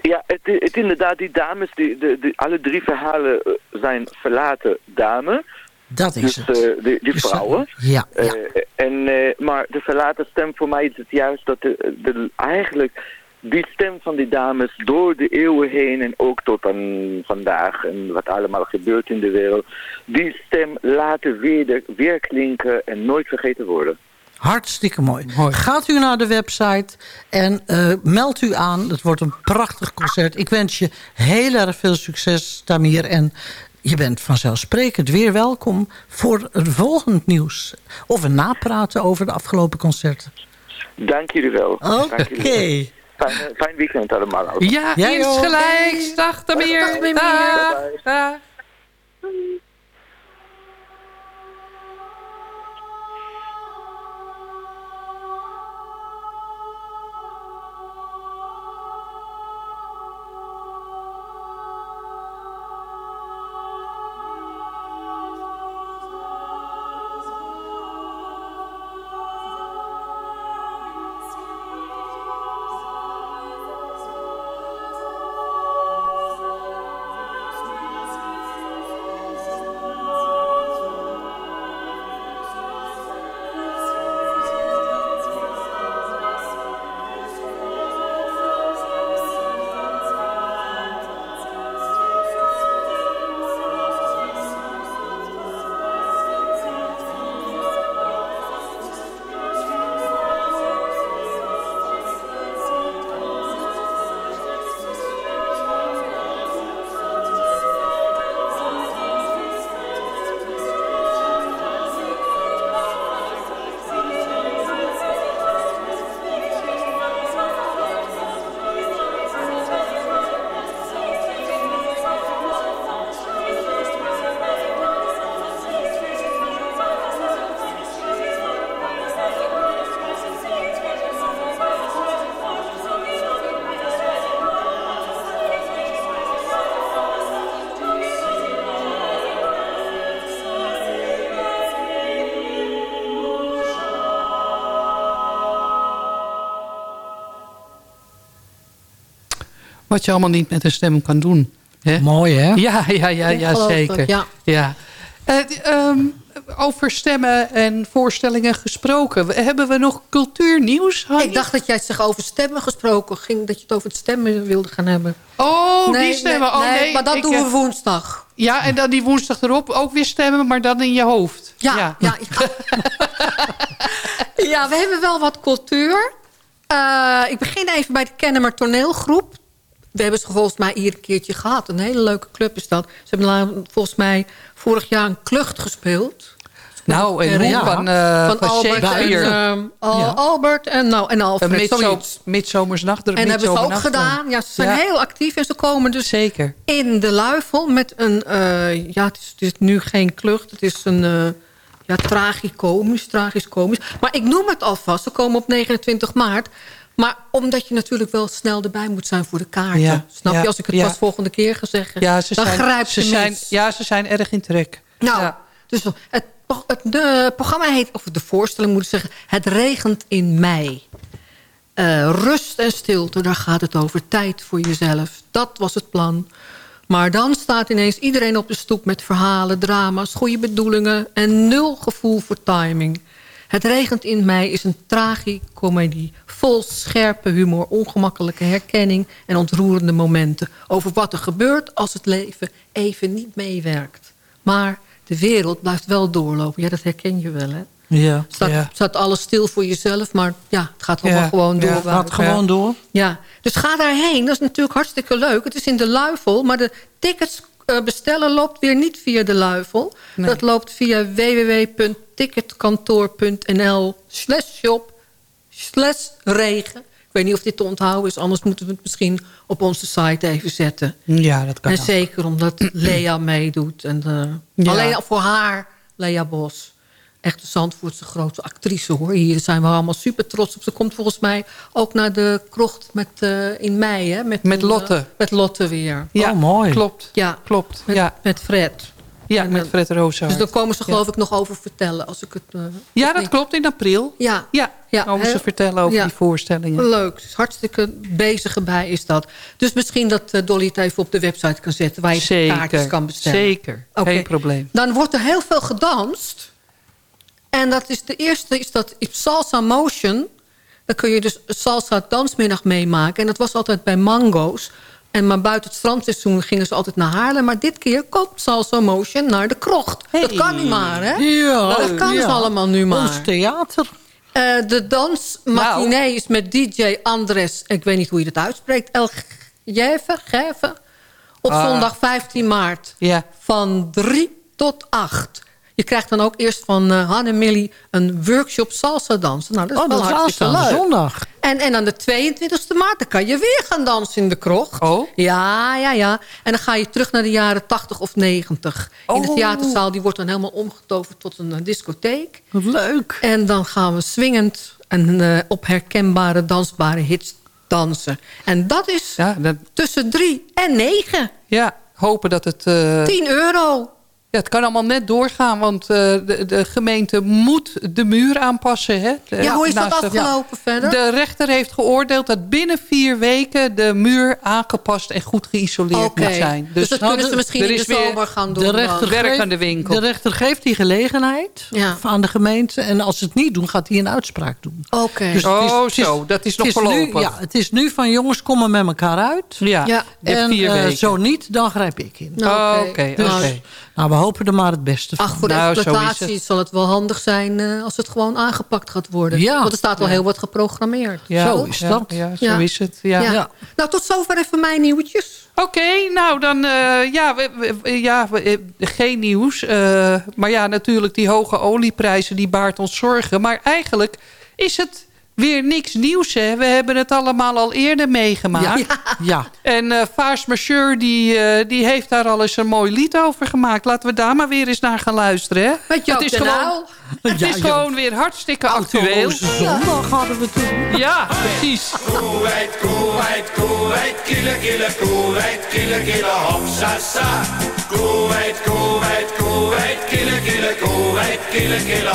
Speaker 10: Ja, het, het inderdaad, die dames, die, de, alle drie verhalen eh, zijn verlaten dames.
Speaker 7: Dat is
Speaker 10: dus,
Speaker 7: het.
Speaker 10: eh, die, die
Speaker 7: Dus,
Speaker 10: vrouwen.
Speaker 7: Ja, ja.
Speaker 10: Eh, en, maar de verlaten stem voor mij is het juist dat de, de, eigenlijk die stem van die dames door de eeuwen heen en ook tot aan vandaag en wat allemaal gebeurt in de wereld, die stem laten weer, weer klinken en nooit vergeten worden.
Speaker 7: Hartstikke mooi. Gaat u naar de website en eh, meld u aan. Het wordt een prachtig concert. Ik wens je heel erg veel succes, Tamir. En je bent vanzelfsprekend weer welkom voor het volgend nieuws. Of een napraten over de afgelopen concerten.
Speaker 10: Dank jullie wel. Dank
Speaker 7: Oké.
Speaker 10: jullie wel. Fijn, fijn weekend allemaal.
Speaker 6: Ja,
Speaker 7: ook.
Speaker 6: insgelijks. Dag, Tamir.
Speaker 7: Dag, Tamir.
Speaker 6: Dag.
Speaker 10: Bye-bye.
Speaker 6: Dag. Wat je allemaal niet met een stem kan doen. Hè?
Speaker 7: Mooi, hè?
Speaker 6: Ja, ja, ja, ja zeker.
Speaker 5: ja.
Speaker 6: Ja. Eh, ehm, over stemmen en voorstellingen gesproken. Hebben we nog cultuurnieuws?
Speaker 5: Ik dacht dat jij het zich over stemmen gesproken ging. Dat je het over het stemmen wilde gaan hebben.
Speaker 6: Oh, die stemmen. oh, nee,
Speaker 5: maar dat
Speaker 6: ik,
Speaker 5: doen
Speaker 6: eh,
Speaker 5: we woensdag.
Speaker 6: Ja, en dan die woensdag erop ook weer stemmen, maar dan in je hoofd.
Speaker 5: Ja, ja. Ja, Ja, we hebben wel wat cultuur. Eh, ik begin even bij de Kennemer toneelgroep. We hebben ze volgens mij hier een keertje gehad. Een hele leuke club is dat. Ze hebben volgens mij vorig jaar een klucht gespeeld.
Speaker 6: Nou, en
Speaker 5: Eh,
Speaker 6: hoe
Speaker 5: ja.
Speaker 6: van, eh,
Speaker 5: van
Speaker 6: van
Speaker 5: Albert en, ehm, Al-
Speaker 6: Ja.
Speaker 5: Albert en, nou, en Alfred.
Speaker 6: midzo midzomersnacht.
Speaker 5: En hebben ze ook gedaan. Ja, ze zijn
Speaker 6: Ja.
Speaker 5: heel actief en ze komen dus
Speaker 6: Zeker.
Speaker 5: in de luifel met een... eh, ja, het is, het is nu geen klucht. Het is een uh, ja, tragicomisch, tragisch-komisch. Maar ik noem het alvast. Ze komen op 29 maart. Maar omdat je natuurlijk wel snel erbij moet zijn voor de kaarten.
Speaker 6: Ja,
Speaker 5: Snap
Speaker 6: ja,
Speaker 5: je? Als ik het
Speaker 6: ja.
Speaker 5: pas volgende keer ga zeggen.
Speaker 6: Ja, ze
Speaker 5: dan
Speaker 6: zijn,
Speaker 5: grijp
Speaker 6: ze
Speaker 5: je
Speaker 6: zijn. Ja, ze zijn erg in trek.
Speaker 5: Nou, dus het, het de programma heet, of de voorstelling moet ik zeggen... Het regent in mei. Eh, rust en stilte, daar gaat het over. Tijd voor jezelf. Dat was het plan. Maar dan staat ineens iedereen op de stoep met verhalen, drama's, goede bedoelingen... en nul gevoel voor timing. Het regent in mei is een tragicomedie... vol scherpe humor, ongemakkelijke herkenning... en ontroerende momenten over wat er gebeurt als het leven even niet meewerkt. Maar de wereld blijft wel doorlopen. Ja, dat herken je wel, hè?
Speaker 7: Ja.
Speaker 5: Staat,
Speaker 6: Ja.
Speaker 5: staat alles stil voor jezelf, maar ja, het gaat allemaal
Speaker 6: Ja,
Speaker 5: gewoon door.
Speaker 6: ja,
Speaker 7: Het gaat gewoon door.
Speaker 5: Ja, dus ga daarheen. Dat is natuurlijk hartstikke leuk. Het is in de Luifel, maar de tickets eh, bestellen loopt weer niet via de Luifel.
Speaker 6: Nee.
Speaker 5: Dat loopt via www.ticketkantoor.nl slash shop slash regen. Ik weet niet of dit te onthouden is, anders moeten we het misschien op onze site even zetten.
Speaker 6: Ja, dat kan
Speaker 5: En
Speaker 6: ook.
Speaker 5: zeker omdat Lea meedoet. En eh,
Speaker 6: Ja.
Speaker 5: Alleen voor haar, Lea Bos. Echt de Zandvoortse grote actrice hoor. Hier zijn we allemaal super trots op. Ze komt volgens mij ook naar de krocht met, eh, in mei. Hè? Met,
Speaker 6: Met
Speaker 5: eh,
Speaker 6: Lotte.
Speaker 5: met Lotte weer.
Speaker 6: Ja,
Speaker 7: Oh, mooi.
Speaker 6: Klopt.
Speaker 5: Ja,
Speaker 6: Klopt.
Speaker 5: met,
Speaker 6: ja.
Speaker 5: met Fred.
Speaker 6: Ja, met
Speaker 5: dan-
Speaker 6: Fred Rosa.
Speaker 5: Dus daar komen ze
Speaker 6: Ja.
Speaker 5: geloof ik nog over vertellen. Als ik het, eh,
Speaker 6: Ja, dat klopt. In april.
Speaker 5: Ja,
Speaker 6: Ja,
Speaker 5: Ja,
Speaker 6: komen ze vertellen over
Speaker 5: Ja.
Speaker 6: die voorstellingen.
Speaker 5: leuk. Dus hartstikke bezig erbij is dat. Dus misschien dat eh, Dolly het even op de website kan zetten... waar je
Speaker 6: Zeker.
Speaker 5: kaartjes kan bestellen.
Speaker 6: Zeker. Geen probleem.
Speaker 5: Dan wordt er heel veel gedanst. En dat is de eerste is dat Salsa Motion. Dan kun je dus salsa dansmiddag meemaken. En dat was altijd bij Mango's. En maar buiten het strandseizoen gingen ze altijd naar Haarlem. Maar dit keer komt Salsa Motion naar de krocht. Dat kan niet maar, hè?
Speaker 7: Ja,
Speaker 5: dat kan
Speaker 7: ja.
Speaker 5: ze allemaal nu maar.
Speaker 7: Ons theater.
Speaker 5: Eh, de dansmatinee
Speaker 6: Nou.
Speaker 5: is met DJ Andres... ik weet niet hoe je dat uitspreekt... El op
Speaker 6: Ah.
Speaker 5: zondag 15 maart.
Speaker 6: Ja.
Speaker 5: Van 3 tot 8. Je krijgt dan ook eerst van uh, Han en Millie een workshop salsa dansen. Nou, dat is
Speaker 7: Oh,
Speaker 5: wel
Speaker 7: dat is
Speaker 5: hartstikke leuk.
Speaker 7: zondag.
Speaker 5: En, en aan de 22e maart dan kan je weer gaan dansen in de krocht.
Speaker 6: Oh.
Speaker 5: Ja, ja, ja. En dan ga je terug naar de jaren 80 of 90. In de
Speaker 6: Oh.
Speaker 5: theaterzaal die wordt dan helemaal omgetoverd tot een eh, discotheek.
Speaker 7: Wat leuk.
Speaker 5: En dan gaan we swingend en eh, op herkenbare, dansbare hits dansen. En dat is
Speaker 6: Ja, dat,
Speaker 5: tussen 3 en 9.
Speaker 6: ja, hopen dat het... eh,
Speaker 5: 10 euro.
Speaker 6: Ja, het kan allemaal net doorgaan, want eh, de, de gemeente moet de muur aanpassen. Hè? De-
Speaker 5: Ja, hoe is dat
Speaker 6: de-
Speaker 5: afgelopen verder?
Speaker 6: De rechter heeft geoordeeld dat binnen vier weken de muur aangepast en goed geïsoleerd
Speaker 5: Oké,
Speaker 6: moet zijn.
Speaker 5: dus, dat
Speaker 7: nou,
Speaker 5: kunnen ze misschien
Speaker 6: er
Speaker 5: in de
Speaker 6: is weer
Speaker 5: zomer gaan doen.
Speaker 7: De
Speaker 5: dan.
Speaker 7: rechter,
Speaker 6: Werk
Speaker 7: geeft,
Speaker 6: aan de winkel.
Speaker 7: de rechter geeft die gelegenheid
Speaker 5: Ja.
Speaker 7: aan de gemeente. En als ze het niet doen, gaat hij een uitspraak doen.
Speaker 5: Oké.
Speaker 7: Dus het is-
Speaker 6: Oh,
Speaker 7: is-
Speaker 6: zo, dat is nog
Speaker 7: nu,
Speaker 6: voorlopig.
Speaker 7: ja, het is nu van jongens, kom maar met elkaar uit.
Speaker 6: Ja,
Speaker 5: Ja.
Speaker 7: En
Speaker 6: vier
Speaker 7: eh,
Speaker 6: weken.
Speaker 7: zo niet, dan grijp ik in.
Speaker 5: Nou,
Speaker 6: Oh, oké,
Speaker 7: Dus,
Speaker 6: oké.
Speaker 7: Nou, we hopen er maar het beste van.
Speaker 5: Ach, voor de
Speaker 6: Nou,
Speaker 5: exploitatie
Speaker 6: het.
Speaker 5: zal het wel handig zijn eh, als het gewoon aangepakt gaat worden.
Speaker 7: Ja.
Speaker 5: Want er staat al
Speaker 7: Ja.
Speaker 5: heel wat geprogrammeerd.
Speaker 6: Ja,
Speaker 7: Zo is
Speaker 6: ja,
Speaker 7: dat.
Speaker 6: Ja, zo
Speaker 5: Ja.
Speaker 6: is het. Ja.
Speaker 5: Ja.
Speaker 7: Ja.
Speaker 5: Nou, tot zover even mijn nieuwtjes.
Speaker 6: Oké, nou dan, eh, ja, we, we- ja we- eh, geen nieuws. eh, maar ja, natuurlijk die hoge olieprijzen, die baart ons zorgen. Maar eigenlijk is het weer niks nieuws, hè. We hebben het allemaal al eerder meegemaakt.
Speaker 7: Ja. Ja.
Speaker 6: En eh Vaas Mature, die, eh, die heeft daar al eens een mooi lied over gemaakt. Laten we daar maar weer eens naar gaan luisteren, hè.
Speaker 5: Met Joop
Speaker 6: het is gewoon, het
Speaker 7: Ja,
Speaker 6: is
Speaker 7: Joop.
Speaker 6: gewoon weer hartstikke actueel.
Speaker 7: Zondag hadden we toen.
Speaker 6: Ja, precies.
Speaker 9: Kuwait, Kuwait, Kuwait, kille, kille, Kuwait, kille, kille, hopsasa. Kuwait, Kuwait, Kuwait, kille, kille, Kuwait, kille.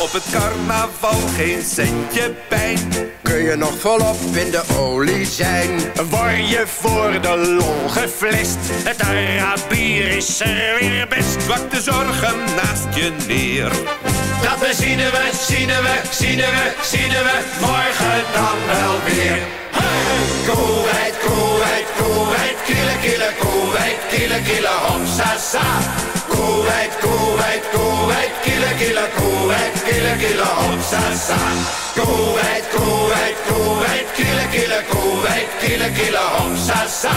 Speaker 9: Op
Speaker 8: het carnaval geen centje pijn.
Speaker 12: Kun je nog volop in de olie zijn?
Speaker 9: Word je voor de lol geflest? Het Arabier is er weer best.
Speaker 8: Wat de zorgen naast je neer.
Speaker 9: Dat we zien we, zien we, zien we, zien we morgen dan wel weer. Hey! Koeweit, Koeweit, Koeweit, kille, kille, Koeweit, kille, kille, hopsa, sa. Koeweit, Koeweit, kille, kille, hopsa, sa. Koeweit, Koeweit, Koeweit, kille, kille, Koeweit, kille, kille, hopsa, sa.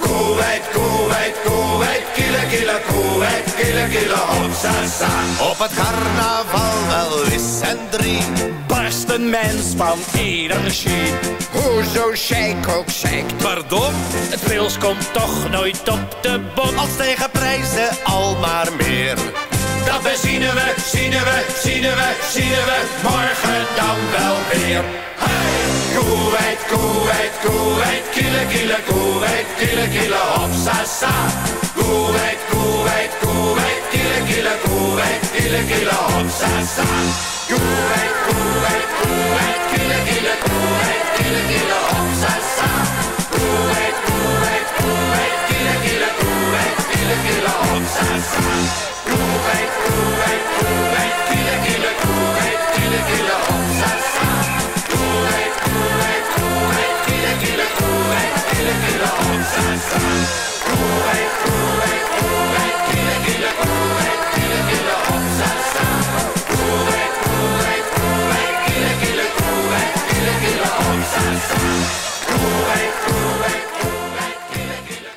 Speaker 9: Koeweit, Koeweit, Koeweit, kille, kille, Koeweit, kille, kille, hopsa, sa.
Speaker 8: Op het carnaval wel is en drie.
Speaker 9: Barst een mens van energie.
Speaker 12: Hoezo shake ook shake?
Speaker 8: Pardon?
Speaker 9: Het pils komt toch nooit op de bom.
Speaker 8: Als tegen prijzen al maar meer.
Speaker 9: Dat we zien we, zien we, zien we, zien we morgen dan wel weer. Hey! Koeweit, Koeweit, Koeweit, kille, kille, Koeweit, kille, kille, hopsa, sa. Koeweit, Koeweit, Koeweit, kille, kille, Koeweit, kille, kille, hopsa, sa. Koeweit, Koeweit, Koeweit, kille, kille, Koeweit, kille, kille, hopsa, sa. Koeweit, Koeweit, Koeweit, kille, kille, Koeweit, kille, kille, hopsa, sa. Koeweit, Koeweit, Koeweit, kille, kille, Koeweit,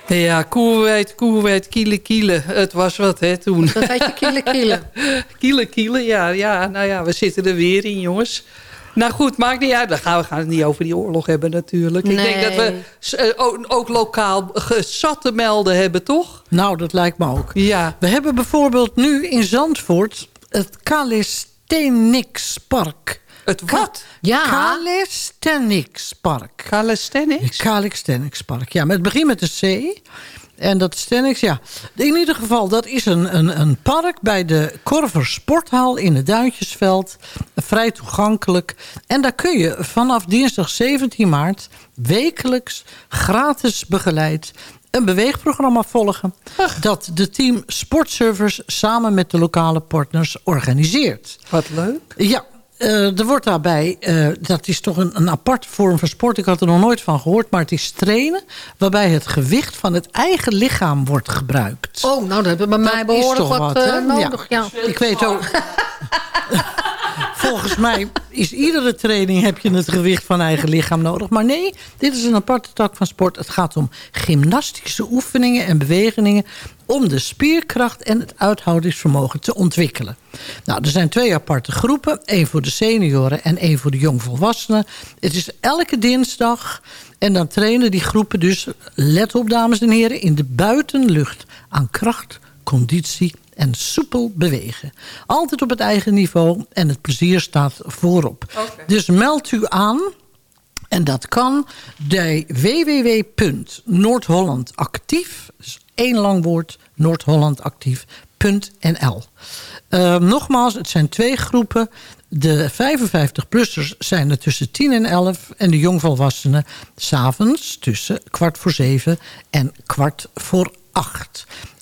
Speaker 6: Ja, Koeweit, Koeweit, kiele, kiele. Het was wat, hè, toen.
Speaker 5: Dat heet je kiele, kiele.
Speaker 6: kiele, kiele, ja, ja. Nou ja, we zitten er weer in, jongens. Nou goed, maakt niet uit. Dan gaan we gaan het niet over die oorlog hebben natuurlijk. Ik denk dat we eh, ook, ook lokaal zat te melden hebben, toch?
Speaker 7: Nou, dat lijkt me ook.
Speaker 6: Ja.
Speaker 7: We hebben bijvoorbeeld nu in Zandvoort het Calisthenics Park.
Speaker 6: Het wat?
Speaker 5: Ja.
Speaker 7: Calisthenics Park.
Speaker 6: Calisthenics?
Speaker 7: Calisthenics Park, ja. Maar het begint met een C. En dat Stenix, ja. In ieder geval, dat is een, een, een park bij de Korver Sporthal in het Duintjesveld. Vrij toegankelijk. En daar kun je vanaf dinsdag 17 maart wekelijks gratis begeleid een beweegprogramma volgen. Dat de team Sportservice samen met de lokale partners organiseert.
Speaker 6: Wat leuk.
Speaker 7: Ja, er wordt daarbij, eh, dat is toch een, een aparte vorm van sport. Ik had er nog nooit van gehoord, maar het is trainen... waarbij het gewicht van het eigen lichaam wordt gebruikt.
Speaker 5: Oh, nou, dat hebben bij mij behoorlijk wat,
Speaker 7: wat,
Speaker 5: eh, nodig. Ja.
Speaker 7: Ik weet ook... Volgens mij is iedere training heb je het gewicht van eigen lichaam nodig. Maar nee, dit is een aparte tak van sport. Het gaat om gymnastische oefeningen en bewegingen... om de spierkracht en het uithoudingsvermogen te ontwikkelen. Nou, er zijn twee aparte groepen. één voor de senioren en één voor de jongvolwassenen. Het is elke dinsdag... En dan trainen die groepen dus, let op dames en heren... in de buitenlucht aan kracht, conditie en soepel bewegen. Altijd op het eigen niveau en het plezier staat voorop. Dus meld u aan en dat kan bij www.noordhollandactief... dus één lang woord, noordhollandactief.nl. Uh, nogmaals, het zijn twee groepen. De 55-plussers zijn er tussen 10 en 11... en de jongvolwassenen s'avonds tussen kwart voor zeven en kwart voor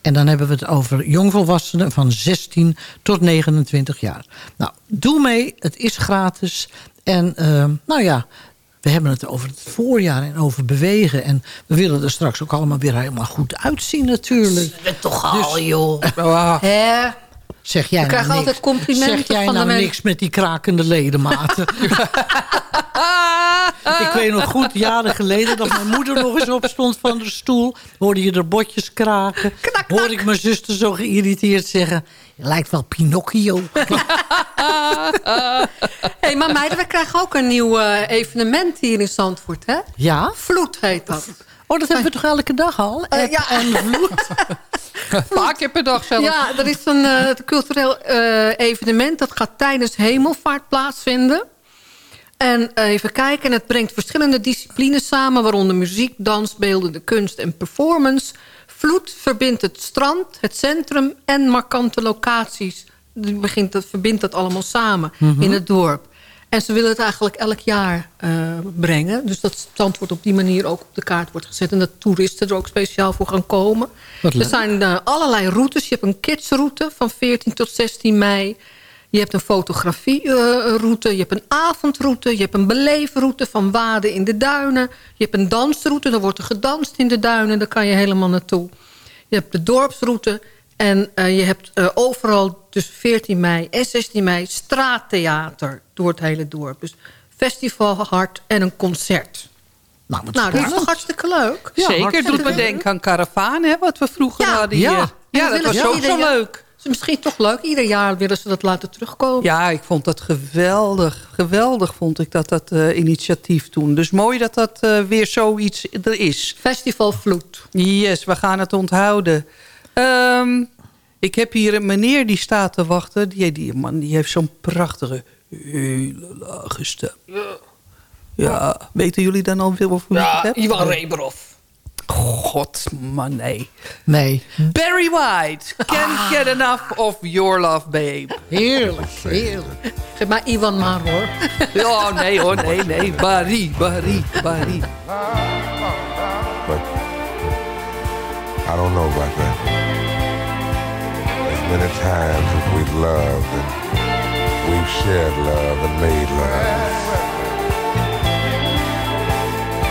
Speaker 7: En dan hebben we het over jongvolwassenen van 16 tot 29 jaar. Nou, doe mee. Het is gratis. En uh, nou ja, we hebben het over het voorjaar en over bewegen. En we willen er straks ook allemaal weer helemaal goed uitzien natuurlijk.
Speaker 5: Het toch al, joh. Hè?
Speaker 7: zeg jij nou niks,
Speaker 5: altijd complimenten
Speaker 7: Zeg jij
Speaker 5: van
Speaker 7: nou niks met die krakende ledematen? Ik weet nog goed, jaren geleden, dat mijn moeder nog eens opstond van de stoel. Hoorde je er botjes kraken. Hoorde ik mijn zuster zo geïrriteerd zeggen... Je lijkt wel Pinocchio.
Speaker 5: hey, maar meiden, we krijgen ook een nieuw eh, evenement hier in Zandvoort, hè?
Speaker 7: Ja?
Speaker 5: Vloed heet dat.
Speaker 7: Oh, dat hebben we toch elke dag al?
Speaker 5: Eh, ja.
Speaker 7: en vloed.
Speaker 6: Paar keer per dag zelfs.
Speaker 5: Ja, er is een eh, cultureel eh, evenement. Dat gaat tijdens hemelvaart plaatsvinden. En even kijken, het brengt verschillende disciplines samen... waaronder muziek, dans, beeldende kunst en performance. Vloed verbindt het strand, het centrum en markante locaties... die begint, dat verbindt dat allemaal samen
Speaker 7: Mhm.
Speaker 5: in het dorp. En ze willen het eigenlijk elk jaar eh, brengen. Dus dat Zandvoort op die manier ook op de kaart wordt gezet. En dat toeristen er ook speciaal voor gaan komen. Er zijn eh, allerlei routes. Je hebt een kidsroute van 14 tot 16 mei. Je hebt een fotografieroute, je hebt een avondroute... je hebt een beleefroute van waden in de duinen. Je hebt een dansroute, daar wordt er gedanst in de duinen. Daar kan je helemaal naartoe. Je hebt de dorpsroute en eh, je hebt eh, overal tussen 14 mei en 16 mei... straattheater door het hele dorp. Dus festival hard en een concert.
Speaker 7: Nou,
Speaker 5: Nou, dat is toch hartstikke leuk?
Speaker 6: Zeker,
Speaker 5: hartstikke
Speaker 6: doet me denken aan Caravaan, hè, wat we vroeger
Speaker 5: Ja,
Speaker 6: hadden
Speaker 5: ja.
Speaker 6: hier. Ja,
Speaker 5: dan
Speaker 6: dat was ook zo leuk.
Speaker 5: Het is misschien toch leuk. Ieder jaar willen ze dat laten terugkomen.
Speaker 6: Ja, ik vond dat geweldig. Geweldig vond ik dat dat eh, initiatief toen. Dus mooi dat dat eh, weer zoiets er is.
Speaker 5: Festival Vloed.
Speaker 6: Yes, we gaan het onthouden. Ehm, ik heb hier een meneer die staat te wachten. Die, die man die heeft zo'n prachtige, hele lage stem. Ja, weten jullie dan al veel over wie het heb?
Speaker 5: Ivan Reberov.
Speaker 6: God, man, nee.
Speaker 7: Nee.
Speaker 6: Barry White, can't ah. get enough of your love, babe.
Speaker 7: Heerlijk, heerlijk.
Speaker 5: Geef maar Ivan maar hoor.
Speaker 6: Oh, nee hoor, nee, nee. Barry, Barry, Barry.
Speaker 13: But I don't know about that. As many times as we've loved and we've shared love and made love,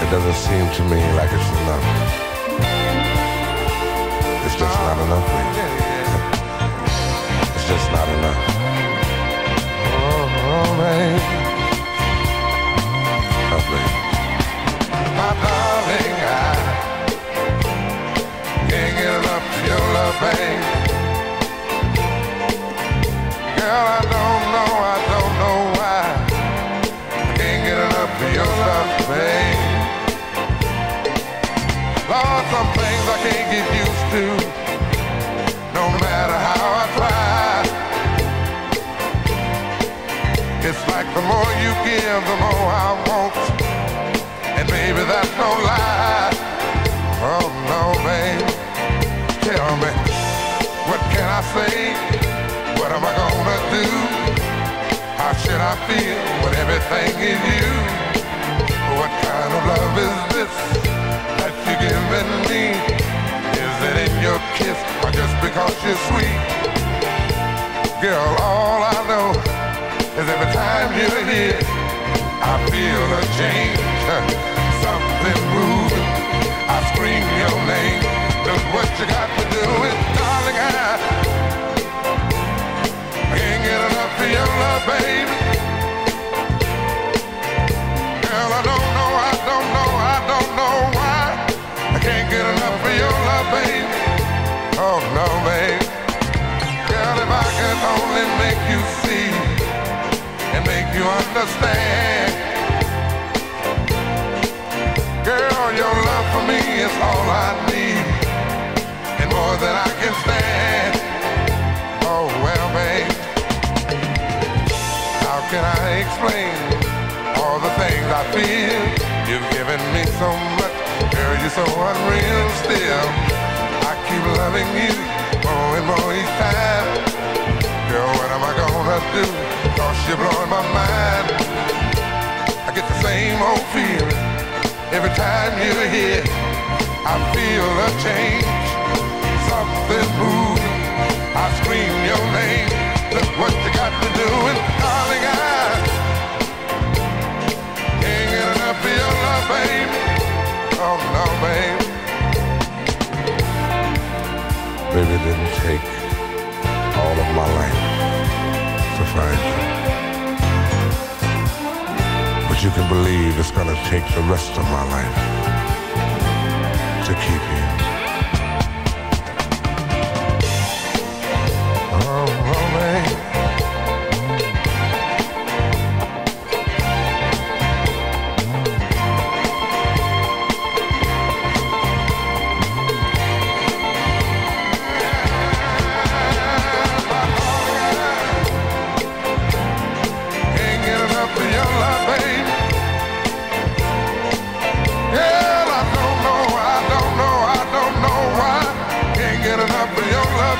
Speaker 13: it doesn't seem to me like it's enough. It's just not enough, baby. It's just not enough. Oh, oh baby. Oh, baby. My darling, I can't get enough of your love, babe. Girl, I don't know, I don't know why. I can't get enough of your love, babe. Some things I can't get used to, no matter how I try. It's like the more you give, the more I want. And baby, that's no lie. Oh no, babe. Tell me, what can I say? What am I gonna do? How should I feel when everything is you? What kind of love is this giving me? Is it in your kiss or just because you're sweet? Girl, all I know is every time you're here, I feel a change, something moving. I scream your name. Look what you got to do is, darling, I, I can't get enough of your love, baby. Oh no, babe. Girl, if I could only make you see and make you understand. Girl, your love for me is all I need, and more than I can stand. Oh well, babe, how can I explain all the things I feel? You've given me so much, girl, you're so unreal still. Keep loving you more and more each time. Girl, what am I gonna do? Cause you're blowing my mind. I get the same old feeling every time you're here. I feel a change, something moving. I scream your name. Look what you got to do, and darling, I can't get enough of your love, baby. Oh no, babe. Baby, it didn't take all of my life to find you. But you can believe it's gonna take the rest of my life to keep you.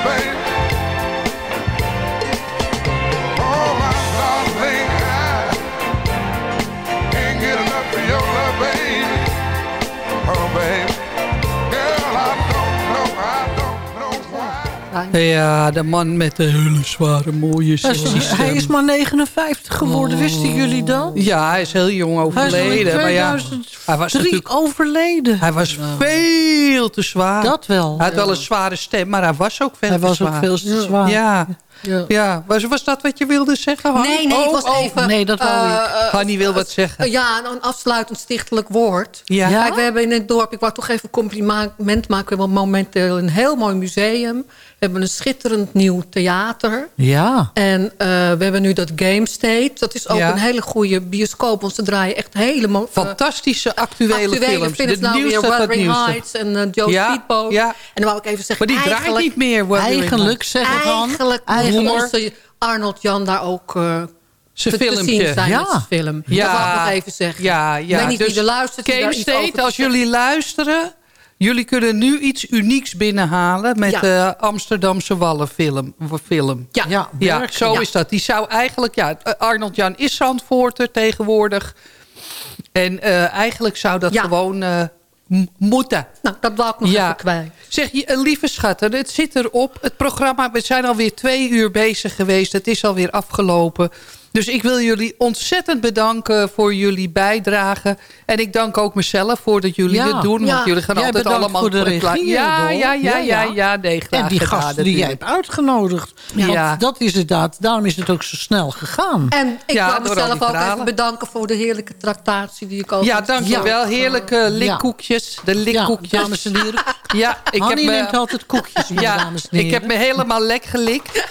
Speaker 5: baby.
Speaker 6: Ja, de man met de hele zware, mooie
Speaker 7: Hij
Speaker 6: sexy stem.
Speaker 7: hij is maar 59 geworden, wisten jullie dat?
Speaker 6: Ja, hij is heel jong
Speaker 7: Hij is
Speaker 6: overleden. maar ja,
Speaker 7: 2003
Speaker 6: hij was natuurlijk
Speaker 7: overleden.
Speaker 6: Hij was veel te zwaar.
Speaker 7: Dat wel.
Speaker 6: Hij had wel een zware stem, maar hij was ook veel
Speaker 7: Hij
Speaker 6: te
Speaker 7: was ook
Speaker 6: zwaar.
Speaker 7: veel te zwaar.
Speaker 6: Ja.
Speaker 7: Ja.
Speaker 6: Ja. Was, was dat wat je wilde zeggen, Hanny?
Speaker 5: Nee, nee, ik was
Speaker 6: oh,
Speaker 5: even...
Speaker 7: nee, dat wou
Speaker 5: eh,
Speaker 7: ik.
Speaker 5: eh,
Speaker 6: Hanny wil wat zeggen.
Speaker 5: eh, ja, nou, een afsluitend stichtelijk woord.
Speaker 6: Ja.
Speaker 7: Ja?
Speaker 5: Kijk, we hebben in het dorp... Ik wou toch even een compliment maken. We hebben momenteel een heel mooi museum. We hebben een schitterend nieuw theater.
Speaker 7: Ja.
Speaker 5: En eh, we hebben nu dat Game State. Dat is ook
Speaker 6: Ja.
Speaker 5: een hele goede bioscoop. Want ze draaien echt hele... mo- eh,
Speaker 6: Fantastische actuele,
Speaker 5: actuele
Speaker 6: films. De
Speaker 5: nou
Speaker 6: nieuwste
Speaker 5: weer Wuthering
Speaker 6: nieuwste.
Speaker 5: Heights en eh, Joe
Speaker 6: Ja,
Speaker 5: Speedboat.
Speaker 6: ja.
Speaker 5: En dan wou ik even zeggen...
Speaker 6: Maar die draait
Speaker 5: eigenlijk-
Speaker 6: niet meer. Wuthering
Speaker 7: Eigenlijk,
Speaker 6: Heights.
Speaker 7: zeg het dan.
Speaker 5: Eigenlijk onze Arnold Jan daar ook eh
Speaker 6: Zijn filmpje.
Speaker 5: zien zijn
Speaker 7: Ja.
Speaker 5: met zijn film.
Speaker 6: Ja.
Speaker 5: Dat wou ik nog even zeggen.
Speaker 6: Ja, ja.
Speaker 5: Ik weet niet
Speaker 6: dus
Speaker 5: wie er luistert.
Speaker 6: Game State,
Speaker 5: te
Speaker 6: als jullie luisteren... Jullie kunnen nu iets unieks binnenhalen... met
Speaker 5: Ja.
Speaker 6: de Amsterdamse Wallenfilm. film.
Speaker 5: Ja.
Speaker 7: Ja,
Speaker 6: Ja, zo
Speaker 5: Ja.
Speaker 6: is dat. Die zou eigenlijk... Ja, Arnold Jan is Zandvoorter tegenwoordig. En eh, eigenlijk zou dat
Speaker 5: Ja.
Speaker 6: gewoon eh, moeten.
Speaker 5: Nou, dat wou ik nog
Speaker 6: Ja.
Speaker 5: even kwijt.
Speaker 6: Zeg je, eh, lieve schatten, het zit erop. Het programma, we zijn alweer twee uur bezig geweest. Het is alweer afgelopen. Dus ik wil jullie ontzettend bedanken voor jullie bijdrage. En ik dank ook mezelf voor dat jullie
Speaker 7: Ja.
Speaker 6: het doen. Want
Speaker 5: Ja.
Speaker 6: jullie gaan
Speaker 7: Jij
Speaker 6: altijd allemaal...
Speaker 7: voor de regie,
Speaker 6: Ja, ja, ja,
Speaker 7: Ja,
Speaker 6: ja, nee, graag
Speaker 7: En die
Speaker 6: gedaan,
Speaker 7: gasten die jij hebt uitgenodigd. Want
Speaker 6: Ja.
Speaker 7: dat is inderdaad, daarom is het ook zo snel gegaan.
Speaker 5: En ik
Speaker 6: Ja,
Speaker 5: wil
Speaker 6: al
Speaker 5: mezelf ook even bedanken voor de heerlijke tractatie die ik ook
Speaker 6: Ja, dankjewel. Heerlijke likkoekjes. De likkoekjes.
Speaker 7: Ja, dames en heren.
Speaker 6: Ja, ik
Speaker 7: Hanny
Speaker 6: heb
Speaker 7: neemt
Speaker 6: me,
Speaker 7: altijd koekjes dames en heren.
Speaker 6: ik heb me helemaal lek gelikt.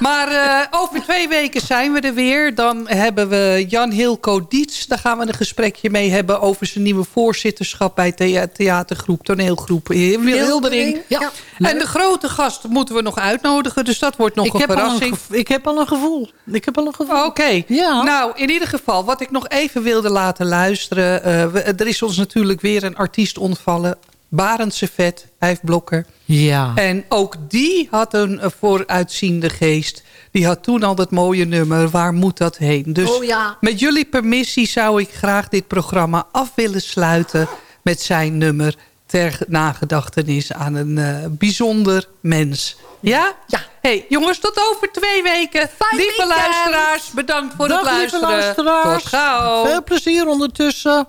Speaker 6: Maar eh, over twee weken zijn we er weer. Dan hebben we Jan Hilco Diets. Daar gaan we een gesprekje mee hebben over zijn nieuwe voorzitterschap bij thea- theatergroep, toneelgroep Hildering.
Speaker 5: Ja.
Speaker 6: En de grote gast moeten we nog uitnodigen. Dus dat wordt nog
Speaker 7: ik,
Speaker 6: een
Speaker 7: een
Speaker 6: verrassing.
Speaker 7: gevo- ik heb al een gevoel. Ik heb al een gevoel.
Speaker 6: Oké.
Speaker 7: Ja.
Speaker 6: Nou, in ieder geval, wat ik nog even wilde laten luisteren. eh, we- er is ons natuurlijk weer een artiest ontvallen. Barendse Vet, Yves Blokker.
Speaker 7: Ja.
Speaker 6: En ook die had een eh, vooruitziende geest. Die had toen al dat mooie nummer, Waar moet dat heen? Dus
Speaker 5: Oh ja.
Speaker 6: met jullie permissie zou ik graag dit programma af willen sluiten... met zijn nummer ter nagedachtenis aan een eh, bijzonder mens. Ja?
Speaker 5: Ja.
Speaker 6: hey, jongens, tot over twee weken.
Speaker 5: Fijn
Speaker 6: lieve
Speaker 5: weekend.
Speaker 6: luisteraars, bedankt voor
Speaker 7: Dag,
Speaker 6: het
Speaker 7: lieve
Speaker 6: luisteren.
Speaker 7: luisteraars.
Speaker 6: Tot gauw.
Speaker 7: Veel plezier ondertussen.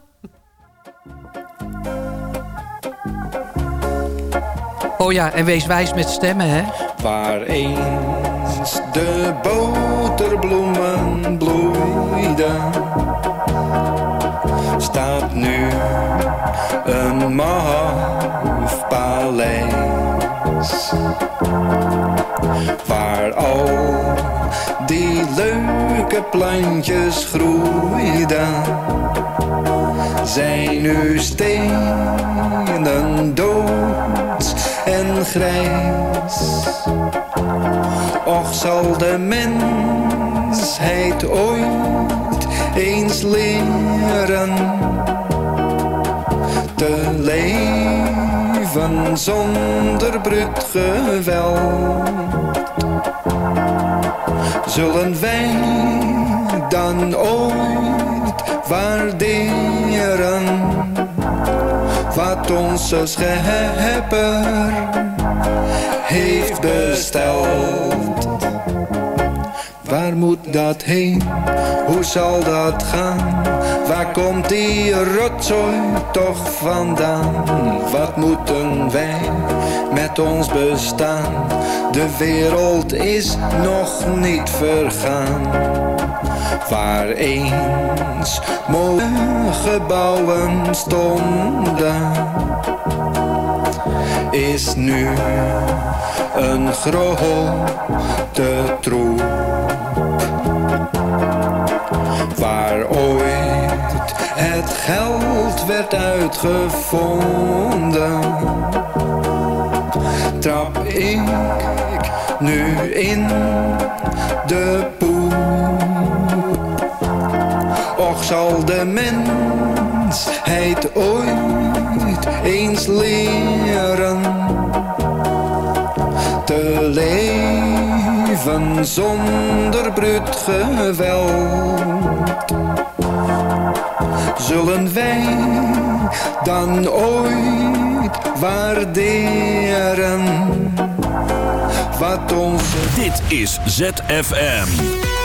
Speaker 6: Oh ja, en wees wijs met stemmen, hè?
Speaker 14: Waar eens de boterbloemen bloeiden, staat nu een maf paleis. Waar al die leuke plantjes groeiden, zijn nu stenen dood en grijs. Och zal de mensheid ooit eens leren te leven zonder bruut geweld? Zullen wij dan ooit waarderen wat onze schepper heeft besteld? Waar moet dat heen? Hoe zal dat gaan? Waar komt die rotzooi toch vandaan? Wat moeten wij met ons bestaan? De wereld is nog niet vergaan. Waar eens mooie gebouwen stonden, is nu een grote troep. Waar ooit het geld werd uitgevonden, trap ik nu in de poel. Zal de mensheid ooit eens leren te leven zonder bruut geweld. Zullen wij dan ooit waarderen wat onze...
Speaker 2: Dit is ZFM.